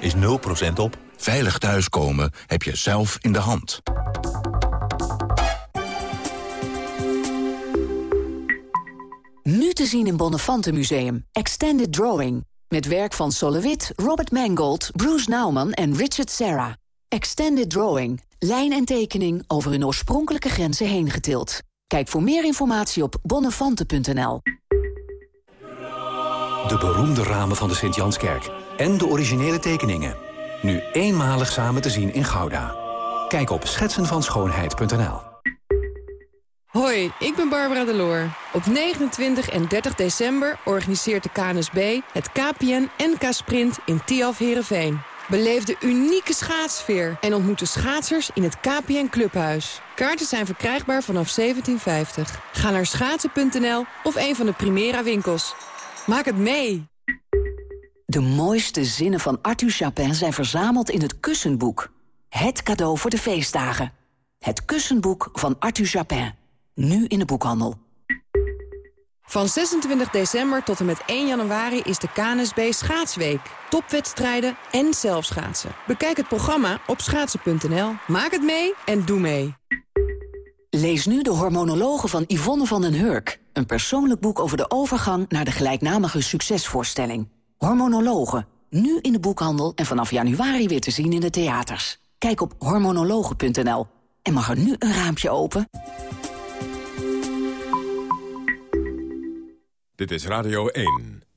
is 0% op. Veilig thuiskomen heb je zelf in de hand. Nu te zien in Bonnefante Museum. Extended Drawing. Met werk van Solowit, Robert Mangold, Bruce Nauman en Richard Serra. Extended Drawing. Lijn en tekening over hun oorspronkelijke grenzen heen getild. Kijk voor meer informatie op bonnefante.nl. De beroemde ramen van de Sint-Janskerk. En de originele tekeningen. Nu eenmalig samen te zien in Gouda. Kijk op schetsenvanschoonheid.nl. Hoi, ik ben Barbara Deloor. Op 29 en 30 december organiseert de KNSB het KPN NK Sprint in Tiaf Herenveen. Beleef de unieke schaatsfeer en ontmoet de schaatsers in het KPN Clubhuis. Kaarten zijn verkrijgbaar vanaf 1750. Ga naar schaatsen.nl of een van de Primera winkels. Maak het mee! De mooiste zinnen van Arthur Chapin zijn verzameld in het Kussenboek. Het cadeau voor de feestdagen. Het Kussenboek van Arthur Chapin. Nu in de boekhandel. Van 26 december tot en met 1 januari is de KNSB Schaatsweek. Topwedstrijden en zelfschaatsen. Bekijk het programma op schaatsen.nl. Maak het mee en doe mee. Lees nu de hormonologen van Yvonne van den Hurk. Een persoonlijk boek over de overgang naar de gelijknamige succesvoorstelling. Hormonologen. Nu in de boekhandel en vanaf januari weer te zien in de theaters. Kijk op hormonologen.nl. En mag er nu een raampje open? Dit is Radio 1.